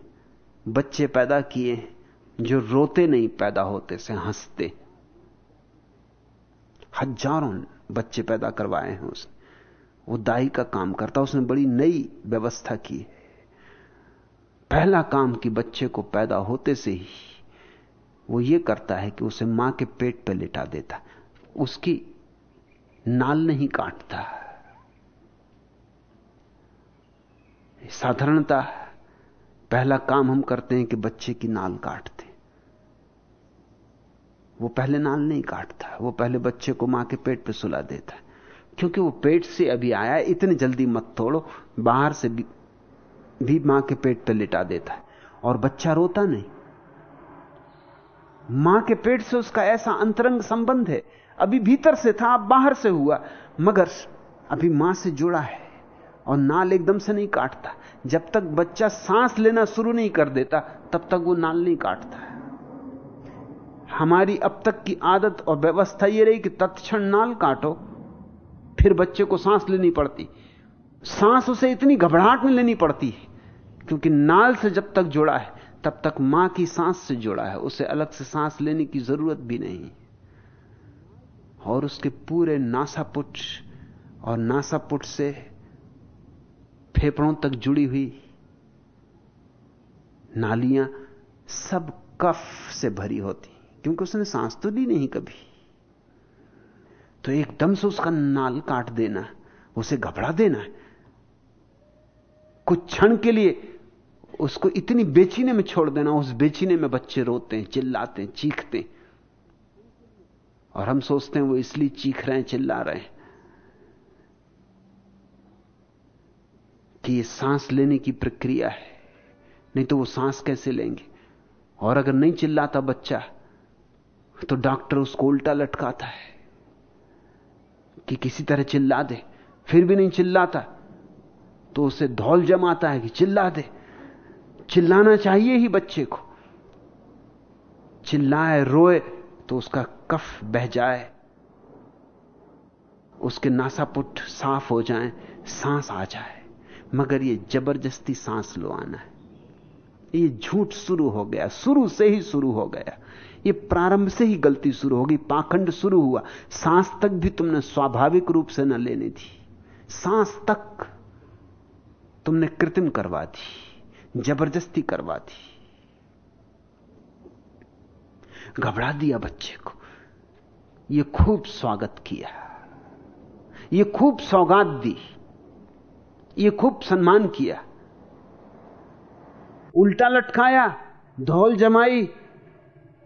बच्चे पैदा किए जो रोते नहीं, पैदा होते से हँसते। हज़ारों बच्चे पैदा करवाए हैं उसने। वो दाई का काम करता, उसने बड़ी नई व्यवस्था की पहला काम कि बच्चे को पैदा होते से ही वो ये करता है कि उसे माँ के पेट पर लिटा देता। उसकी नाल नहीं काटता। साधारणता पहला काम हम करते हैं कि बच्चे की नाल काटते। वो पहले नाल नहीं काटता वो पहले बच्चे को माँ के पेट पे सुला देता। है क्योंकि वो पेट से अभी आया है इतनी जल्दी मत तोड़ो बाहर से भी, भी माँ के पेट पे लिटा देता। है और बच्चा रोता नहीं। माँ के पेट से उसका ऐसा अंतरंग संबंध है। अभी भीतर से था, अब बाहर से हुआ। मगर अभी माँ से जुड़ा है और नाल एकदम से नहीं काटता। जब तक बच्चा सांस लेना शुरू नहीं कर देता, तब तक वो नाल नहीं काटता हमारी अब तक की आदत और व्यवस्था यह रही कि तत्क्षण नाल काटो, फिर बच्चे को सांस लेनी पड़ती। सांस उसे इतनी घबराहट में लेनी पड़ती है, क्योंकि नाल से जब तक जुड़ा है तब तक माँ की सांस से जुड़ा है। उसे अलग से सांस लेने की ज़रूरत भी नहीं। और उसके पूरे नासापुट और नासापुट से फेफड़ों तक जुड़ी हुई नालियाँ सब कफ से भरी होती। क्योंकि उसने सांस तो ली नहीं कभी। तो एकदम से उसका नाल काट देना, उसे घबरा देना। कुछ क्षण के लिए उसको इतनी बेचीने में छोड़ देना, उस बेचीने में बच्चे रोते हैं, चिल्लाते हैं, चीखते हैं। और हम सोचते हैं वो इसलिए चीख रहे हैं, चिल्ला रहे हैं कि ये सांस लेने की प्रक्रिया है। नहीं तो वो सांस कैसे लेंगे? और अगर नहीं चिल्लाता बच्चा तो डॉक्टर उसको उल्टा लटकाता है कि किसी तरह चिल्ला दे। फिर भी नहीं चिल्लाता तो उसे धौल जमाता है कि चिल्ला दे। चिल्लाना चाहिए ही बच्चे को। चिल्लाए, रोए तो उसका कफ बह जाए। उसके नासापुट साफ़ हो जाए, सांस आ जाए। मगर ये ज़बरदस्ती सांस लो आना है। ये झूठ शुरू हो गया, शुरू से ही शुरू हो गया। ये प्रारंभ से ही गलती शुरू होगी, पाखंड शुरू हुआ। सांस तक भी तुमने स्वाभाविक रूप से न लेनी थी सांस तक तुमने कृत्रिम करवा दी। ज़बरदस्ती करवा दी। घबरा दिया बच्चे को। यह खूब स्वागत किया। यह खूब सौगात दी। यह खूब सम्मान किया। उल्टा लटकाया धौल जमाई,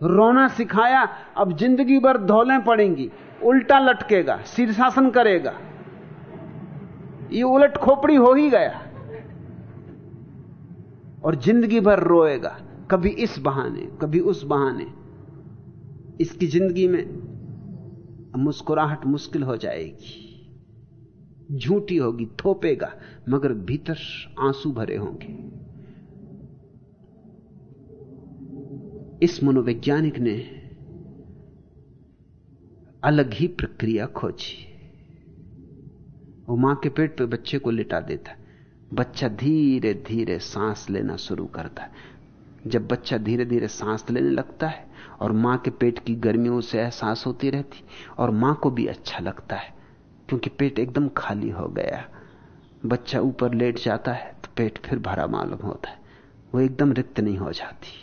रोना सिखाया, अब ज़िंदगी भर धौलें पड़ेंगी। उल्टा लटकेगा शीर्षासन करेगा। ये उलट खोपड़ी हो ही गया। और ज़िंदगी भर रोएगा। कभी इस बहाने, कभी उस बहाने। इसकी ज़िंदगी में मुस्कुराहट मुश्किल हो जाएगी। झूठी होगी, थोपेगा, मगर भीतर आँसू भरे होंगे। इस मनोवैज्ञानिक ने अलग ही प्रक्रिया खोजी। वो माँ के पेट पे बच्चे को लिटा देता। बच्चा धीरे धीरे सांस लेना शुरू करता है। जब बच्चा धीरे धीरे सांस लेने लगता है और माँ के पेट की गर्मियों से एहसास होती रहती और माँ को भी अच्छा लगता है, क्योंकि पेट एकदम खाली हो गया। बच्चा ऊपर लेट जाता है तो पेट फिर भरा मालूम होता है। वो एकदम रिक्त नहीं हो जाती।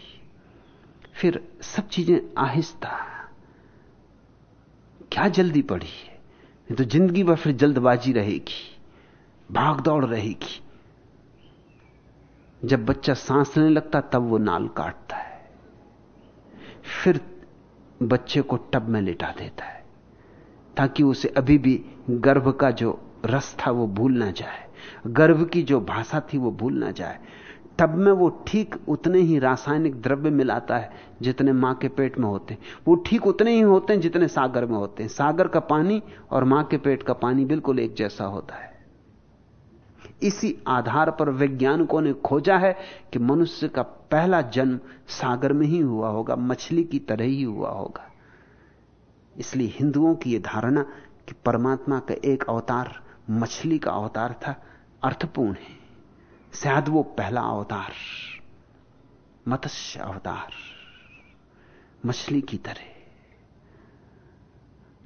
फिर सब चीज़ें आहिस्ता। क्या जल्दी पड़ी है? तो ज़िंदगी भर फिर जल्दबाजी रहेगी, भाग दौड़ रहेगी। जब बच्चा सांस लेने लगता तब वो नाल काटता है। फिर बच्चे को टब में लिटा देता है, ताकि उसे अभी भी गर्भ का जो रस था वो भूल ना जाए, गर्भ की जो भाषा थी वो भूल ना जाए। तब में वो ठीक उतने ही रासायनिक द्रव्य मिलाता है जितने माँ के पेट में होते हैं। वो ठीक उतने ही होते हैं जितने सागर में होते हैं। सागर का पानी और माँ के पेट का पानी बिल्कुल एक जैसा होता है। इसी आधार पर वैज्ञानिकों ने खोजा है कि मनुष्य का पहला जन्म सागर में ही हुआ होगा, मछली की तरह ही हुआ होगा। इसलिए हिंदुओं की यह धारणा कि परमात्मा का एक अवतार मछली का अवतार था, अर्थपूर्ण है। शायद वो पहला अवतार, मत्स्य अवतार, मछली की तरह।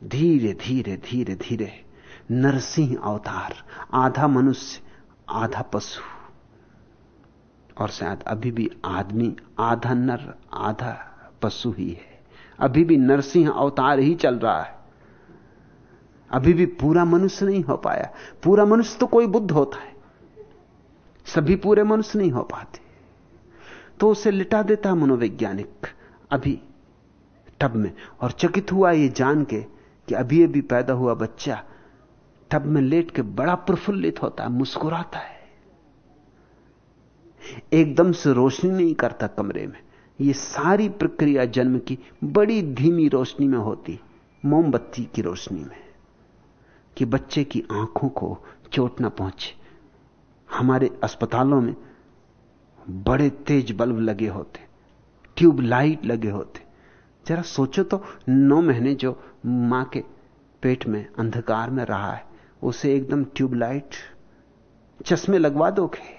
धीरे धीरे धीरे धीरे नरसिंह अवतार, आधा मनुष्य आधा पशु और शायद अभी भी आदमी, आधा नर, आधा पशु ही है। अभी भी नरसिंह अवतार ही चल रहा है। अभी भी पूरा मनुष्य नहीं हो पाया। पूरा मनुष्य तो कोई बुद्ध होता है। सभी पूरे मनुष्य नहीं हो पाते। तो उसे लिटा देता मनोवैज्ञानिक अभी टब में। और चकित हुआ ये जान के कि अभी अभी पैदा हुआ बच्चा टब में लेट के बड़ा प्रफुल्लित होता है मुस्कुराता है। एकदम से रोशनी नहीं करता कमरे में। ये सारी प्रक्रिया जन्म की बड़ी धीमी रोशनी में होती, मोमबत्ती की रोशनी में, कि बच्चे की आँखों को चोट ना पहुँचे। हमारे अस्पतालों में बड़े तेज बल्ब लगे होते ट्यूब लाइट लगे होते। जरा सोचो तो नौ महीने जो माँ के पेट में अंधकार में रहा है उसे एकदम ट्यूबलाइट चश्मे लगवा दोगे।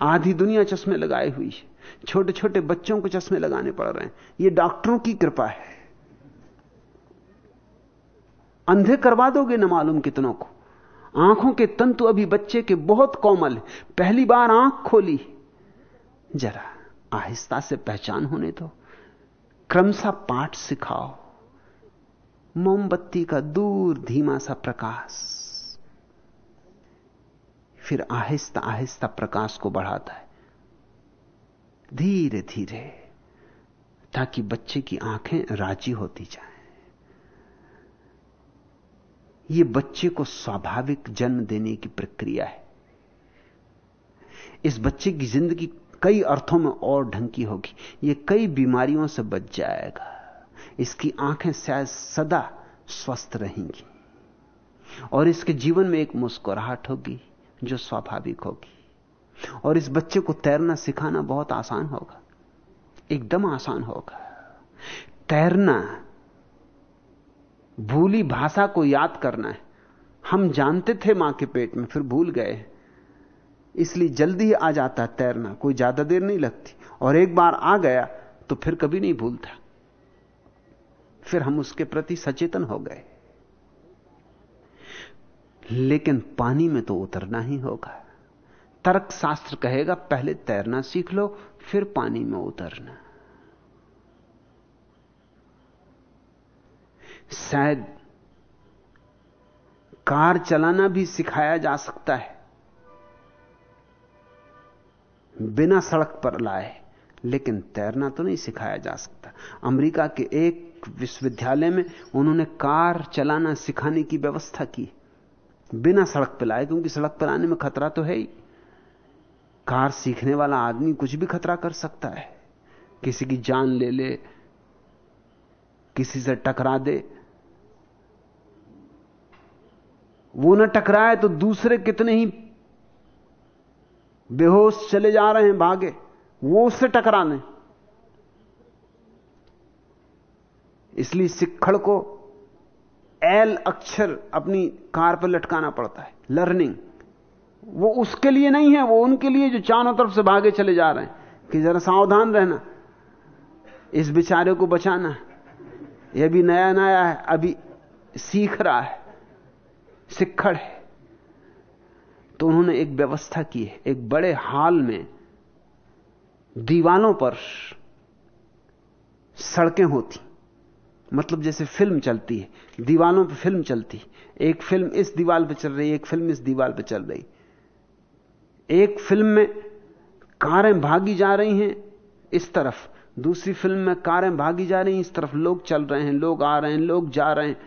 आधी दुनिया चश्मे लगाए हुई है। छोटे छोटे बच्चों को चश्मे लगाने पड़ रहे हैं। ये डॉक्टरों की कृपा है। अंधे करवा दोगे ना मालूम कितनों को। आँखों के तंतु अभी बच्चे के बहुत कोमल पहली बार आँख खोली। जरा आहिस्ता से पहचान होने दो। क्रमशः पाठ सिखाओ। मोमबत्ती का दूर धीमा सा प्रकाश। फिर आहिस्ता आहिस्ता प्रकाश को बढ़ाता है। धीरे धीरे ताकि बच्चे की आँखें राज़ी होती जाएँ। यह बच्चे को स्वाभाविक जन्म देने की प्रक्रिया है। इस बच्चे की ज़िंदगी कई अर्थों में और ढंग की होगी। यह कई बीमारियों से बच जाएगा। इसकी आँखें शायद सदा स्वस्थ रहेंगी। और इसके जीवन में एक मुस्कुराहट होगी जो स्वाभाविक होगी। और इस बच्चे को तैरना सिखाना बहुत आसान होगा। एकदम आसान होगा। तैरना, भूली भाषा को याद करना है। हम जानते थे माँ के पेट में, फिर भूल गए। इसलिए जल्दी ही आ जाता है तैरना। कोई ज़्यादा देर नहीं लगती। और एक बार आ गया तो फिर कभी नहीं भूलता। फिर हम उसके प्रति सचेतन हो गए। लेकिन पानी में तो उतरना ही होगा। तर्क शास्त्र कहेगा, पहले तैरना सीख लो, फिर पानी में उतरना। शायद कार चलाना भी सिखाया जा सकता है। बिना सड़क पर लाए, लेकिन तैरना तो नहीं सिखाया जा सकता। अमेरिका के एक विश्वविद्यालय में उन्होंने कार चलाना सिखाने की व्यवस्था की। बिना सड़क पर लाए, क्योंकि सड़क पर आने में खतरा तो है ही। कार सीखने वाला आदमी कुछ भी खतरा कर सकता है। किसी की जान ले ले, किसी से टकरा दे। वो न टकराए तो दूसरे कितने ही बेहोश चले जा रहे हैं भागे। वो उससे टकराने। इसलिए सिक्खड़ को एल अक्षर अपनी कार पर लटकाना पड़ता है। लर्निंग वो उसके लिए नहीं है, वो उनके लिए जो चारों तरफ़ से भागे चले जा रहे हैं। कि जरा सावधान रहना। इस बेचारे को बचाना यह भी नया नया है, अभी सीख रहा है। सिक्खड़ है। तो उन्होंने एक व्यवस्था की है, एक बड़े हाल में दीवानों पर सड़कें होती। मतलब जैसे फ़िल्म चलती है, दीवालों पर फ़िल्म चलती एक फ़िल्म इस दीवार पर चल रही एक फ़िल्म इस दीवार पर चल रही एक फ़िल्म में कारें भागी जा रही हैं इस तरफ़, दूसरी फ़िल्म में कारें भागी जा रही हैं इस तरफ़। लोग चल रहे हैं, लोग आ रहे हैं, लोग जा रहे हैं।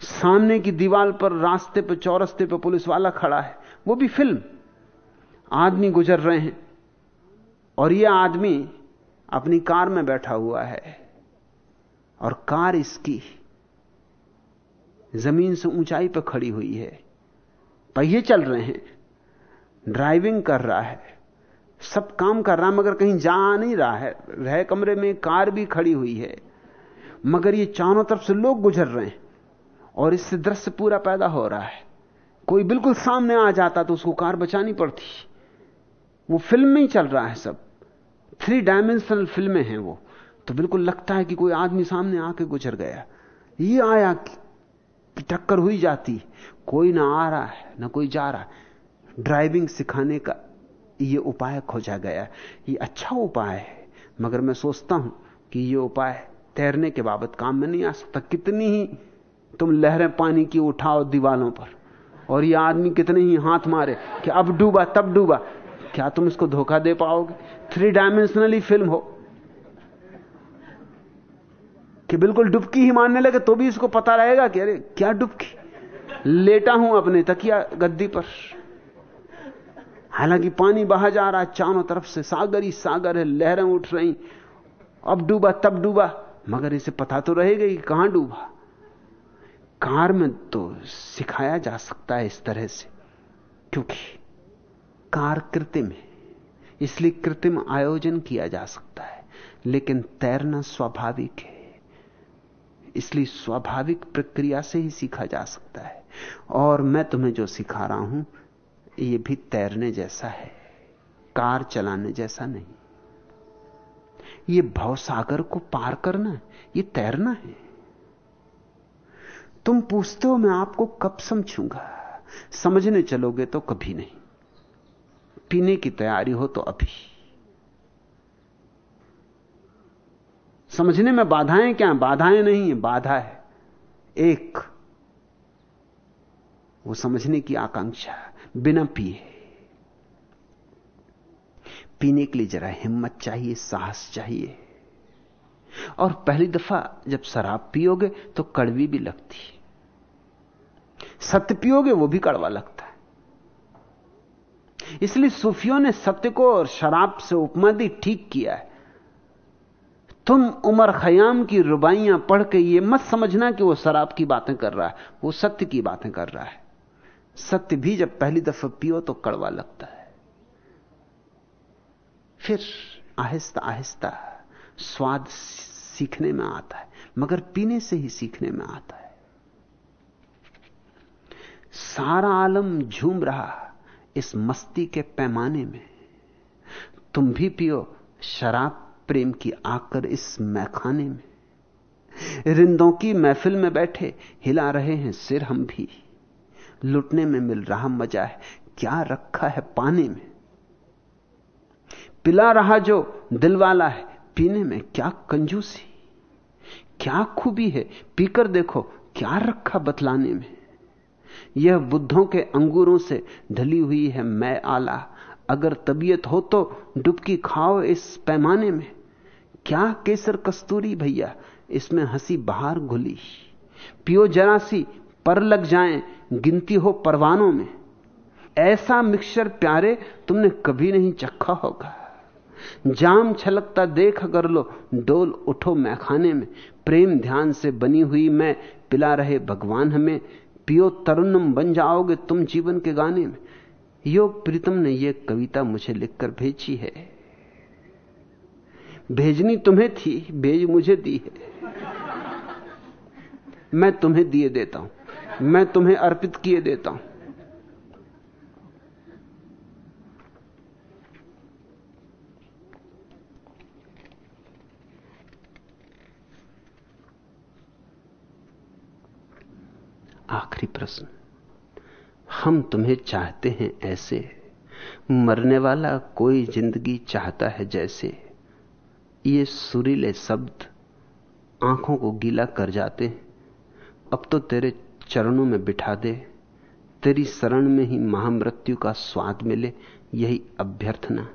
सामने की दीवार पर रास्ते पर चौरस्ते पर पुलिस वाला खड़ा है। वो भी फ़िल्म। आदमी गुजर रहे हैं और यह आदमी अपनी कार में बैठा हुआ है। और कार इसकी ज़मीन से ऊंचाई पर खड़ी हुई है। पहिए चल रहे हैं। ड्राइविंग कर रहा है। सब काम कर रहा मगर कहीं जा नहीं रहा है। रह कमरे में कार भी खड़ी हुई है। मगर ये चारों तरफ़ से लोग गुजर रहे हैं और इससे दृश्य पूरा पैदा हो रहा है। कोई बिल्कुल सामने आ जाता तो उसको कार बचानी पड़ती। वो फ़िल्म में ही चल रहा है सब। थ्री डायमेंशनल फ़िल्में हैं वो। तो बिल्कुल लगता है कि कोई आदमी सामने आके गुजर गया। ये आया कि टक्कर हुई जाती। कोई ना आ रहा है, ना कोई जा रहा है। ड्राइविंग सिखाने का ये उपाय खोजा गया। ये अच्छा उपाय है, मगर मैं सोचता हूँ कि ये उपाय तैरने के बाबत काम में नहीं आ सकता। कितनी ही तुम लहरें पानी की उठाओ दीवालों पर, और ये आदमी कितने ही हाथ मारे कि अब डूबा, तब डूबा। क्या तुम इसको धोखा दे पाओगे? थ्री डायमेंशनली फ़िल्म हो। कि बिल्कुल डुबकी ही मानने लगे तो भी इसको पता रहेगा कि अरे, क्या डुबकी? लेटा हूँ अपने तकिया गद्दी पर। हालाँकि पानी बहा जा रहा है चारों तरफ़ से, सागर ही सागर है, लहरें उठ रही। अब डूबा, तब डूबा, मगर इसे पता तो रहेगा कि कहाँ डूबा। कार में तो सिखाया जा सकता है इस तरह से, क्योंकि कार कृत्रिम है, इसलिए कृत्रिम आयोजन किया जा सकता है, लेकिन तैरना स्वाभाविक है। इसलिए स्वाभाविक प्रक्रिया से ही सीखा जा सकता है। और मैं तुम्हें जो सिखा रहा हूँ, ये भी तैरने जैसा है, कार चलाने जैसा नहीं। ये भवसागर को पार करना ये तैरना है। तुम पूछते हो, मैं आपको कब समझूँगा? समझने चलोगे तो कभी नहीं। पीने की तैयारी हो तो अभी। समझने में बाधाएँ क्या बाधाएँ नहीं है, बाधा है। एक, वो समझने की आकांक्षा, बिना पिए। पीने के लिए जरा हिम्मत चाहिए, साहस चाहिए। और पहली दफ़ा जब शराब पियोगे तो कड़वी भी लगती। है सत्य पियोगे, वो भी कड़वा लगता है। इसलिए सूफियों ने सत्य को और शराब से उपमा दी, ठीक किया है। तुम उमर खयाम की रुबाइयाँ पढ़ के ये मत समझना कि वो शराब की बातें कर रहा है, वो सत्य की बातें कर रहा है। सत्य भी जब पहली दफ़ा पियो तो कड़वा लगता है। फिर आहिस्ता आहिस्ता स्वाद सीखने में आता है, मगर पीने से ही सीखने में आता है। सारा आलम झूम रहा इस मस्ती के पैमाने में। तुम भी पियो शराब प्रेम की आकर इस मैखाने में। रिंदों की महफिल में बैठे, हिला रहे हैं सिर हम भी। लुटने में मिल रहा मज़ा है, क्या रखा है पाने में? पिला रहा जो दिल वाला है, पीने में क्या कंजूसी? क्या खूबी है, पीकर देखो क्या रखा बतलाने में? यह बुद्धों के अंगूरों से ढली हुई है मैं आला। अगर तबीयत हो तो डुबकी खाओ इस पैमाने में। क्या केसर कस्तूरी भैया? इसमें हँसी बाहर घुली। पियो जरा सी पर लग जाएँ, गिनती हो परवानों में। ऐसा मिक्सचर प्यारे तुमने कभी नहीं चखा होगा। जाम छलकता देख अगर लो, डोल उठो मैखाने में। प्रेम ध्यान से बनी हुई मैं, पिला रहे भगवान हमें। पियो तरुणम बन जाओगे तुम जीवन के गाने में। योग प्रीतम ने यह कविता मुझे लिखकर भेजी है। भेजनी तुम्हें थी, भेज मुझे दी है। मैं तुम्हें दिए देता हूँ, मैं तुम्हें अर्पित किए देता हूँ। आखिरी प्रश्न, हम तुम्हें चाहते हैं ऐसे, मरने वाला कोई ज़िंदगी चाहता है जैसे। ये सुरीले शब्द आँखों को गीला कर जाते अब तो तेरे चरणों में बिठा दे, तेरी शरण में ही महामृत्यु का स्वाद मिले, यही अभ्यर्थना।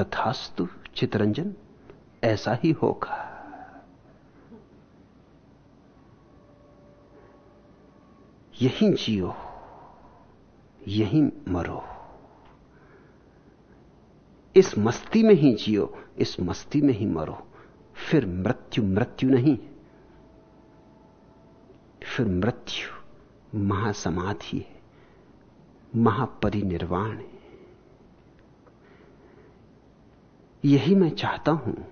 तथास्तु चितरंजन, ऐसा ही होगा। यहीं जियो, यहीं मरो। इस मस्ती में ही जियो, इस मस्ती में ही मरो। फिर मृत्यु मृत्यु नहीं। फिर मृत्यु महासमाधि है, महापरिनिर्वाण है। यही मैं चाहता हूँ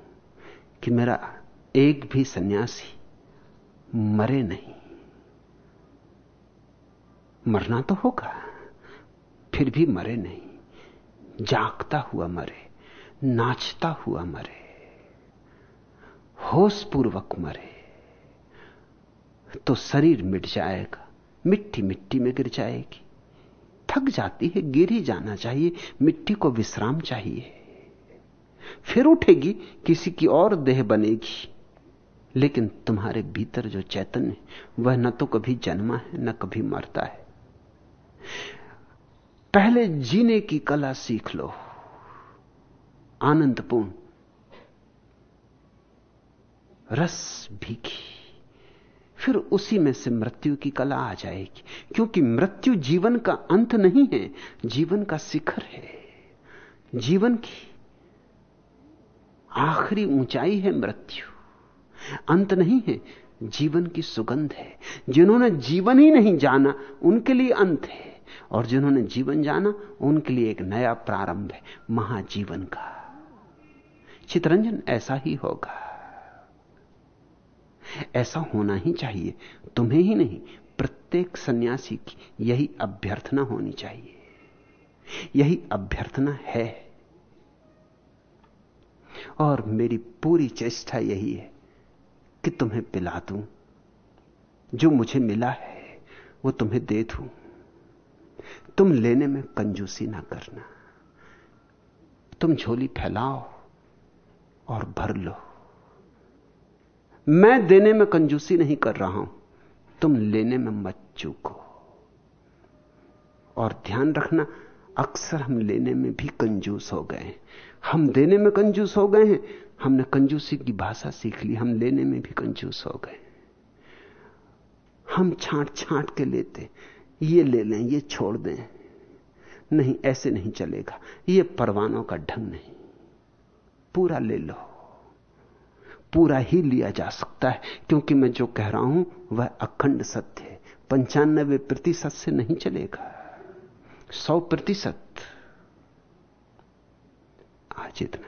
कि मेरा एक भी सन्यासी मरे नहीं। मरना तो होगा, फिर भी मरे नहीं। जागता हुआ मरे, नाचता हुआ मरे होश पूर्वक मरे तो शरीर मिट जाएगा, मिट्टी मिट्टी में गिर जाएगी। थक जाती है, गिर ही जाना चाहिए, मिट्टी को विश्राम चाहिए। फिर उठेगी, किसी की और देह बनेगी। लेकिन तुम्हारे भीतर जो चैतन्य वह न तो कभी जन्मा है, न कभी मरता है। पहले जीने की कला सीख लो। आनंदपूर्ण। रस भीखी फिर उसी में से मृत्यु की कला आ जाएगी। क्योंकि मृत्यु जीवन का अंत नहीं है, जीवन का शिखर है। जीवन की आखिरी ऊंचाई है मृत्यु। अंत नहीं है, जीवन की सुगंध है। जिन्होंने जीवन ही नहीं जाना, उनके लिए अंत है। और जिन्होंने जीवन जाना, उनके लिए एक नया प्रारंभ है, महाजीवन का। चितरंजन ऐसा ही होगा। ऐसा होना ही चाहिए, तुम्हें ही नहीं, प्रत्येक सन्यासी की यही अभ्यर्थना होनी चाहिए। यही अभ्यर्थना है। और मेरी पूरी चेष्टा यही है कि तुम्हें पिला दूँ। जो मुझे मिला है, वो तुम्हें दे दूँ। तुम लेने में कंजूसी ना करना। तुम झोली फैलाओ और भर लो। मैं देने में कंजूसी नहीं कर रहा हूँ। तुम लेने में मत चूको। और ध्यान रखना, अक्सर हम लेने में भी कंजूस हो गए हम देने में कंजूस हो गए हैं। हमने कंजूसी की भाषा सीख ली, हम लेने में भी कंजूस हो गए। हम छांट छांट के लेते। ये ले लें, ये छोड़ दें। नहीं, ऐसे नहीं चलेगा। ये परवानों का ढंग नहीं। पूरा ले लो। पूरा ही लिया जा सकता है, क्योंकि मैं जो कह रहा हूँ, वह अखंड सत्य है। पंचानबे प्रतिशत से नहीं चलेगा। सौ प्रतिशत। आज इतना।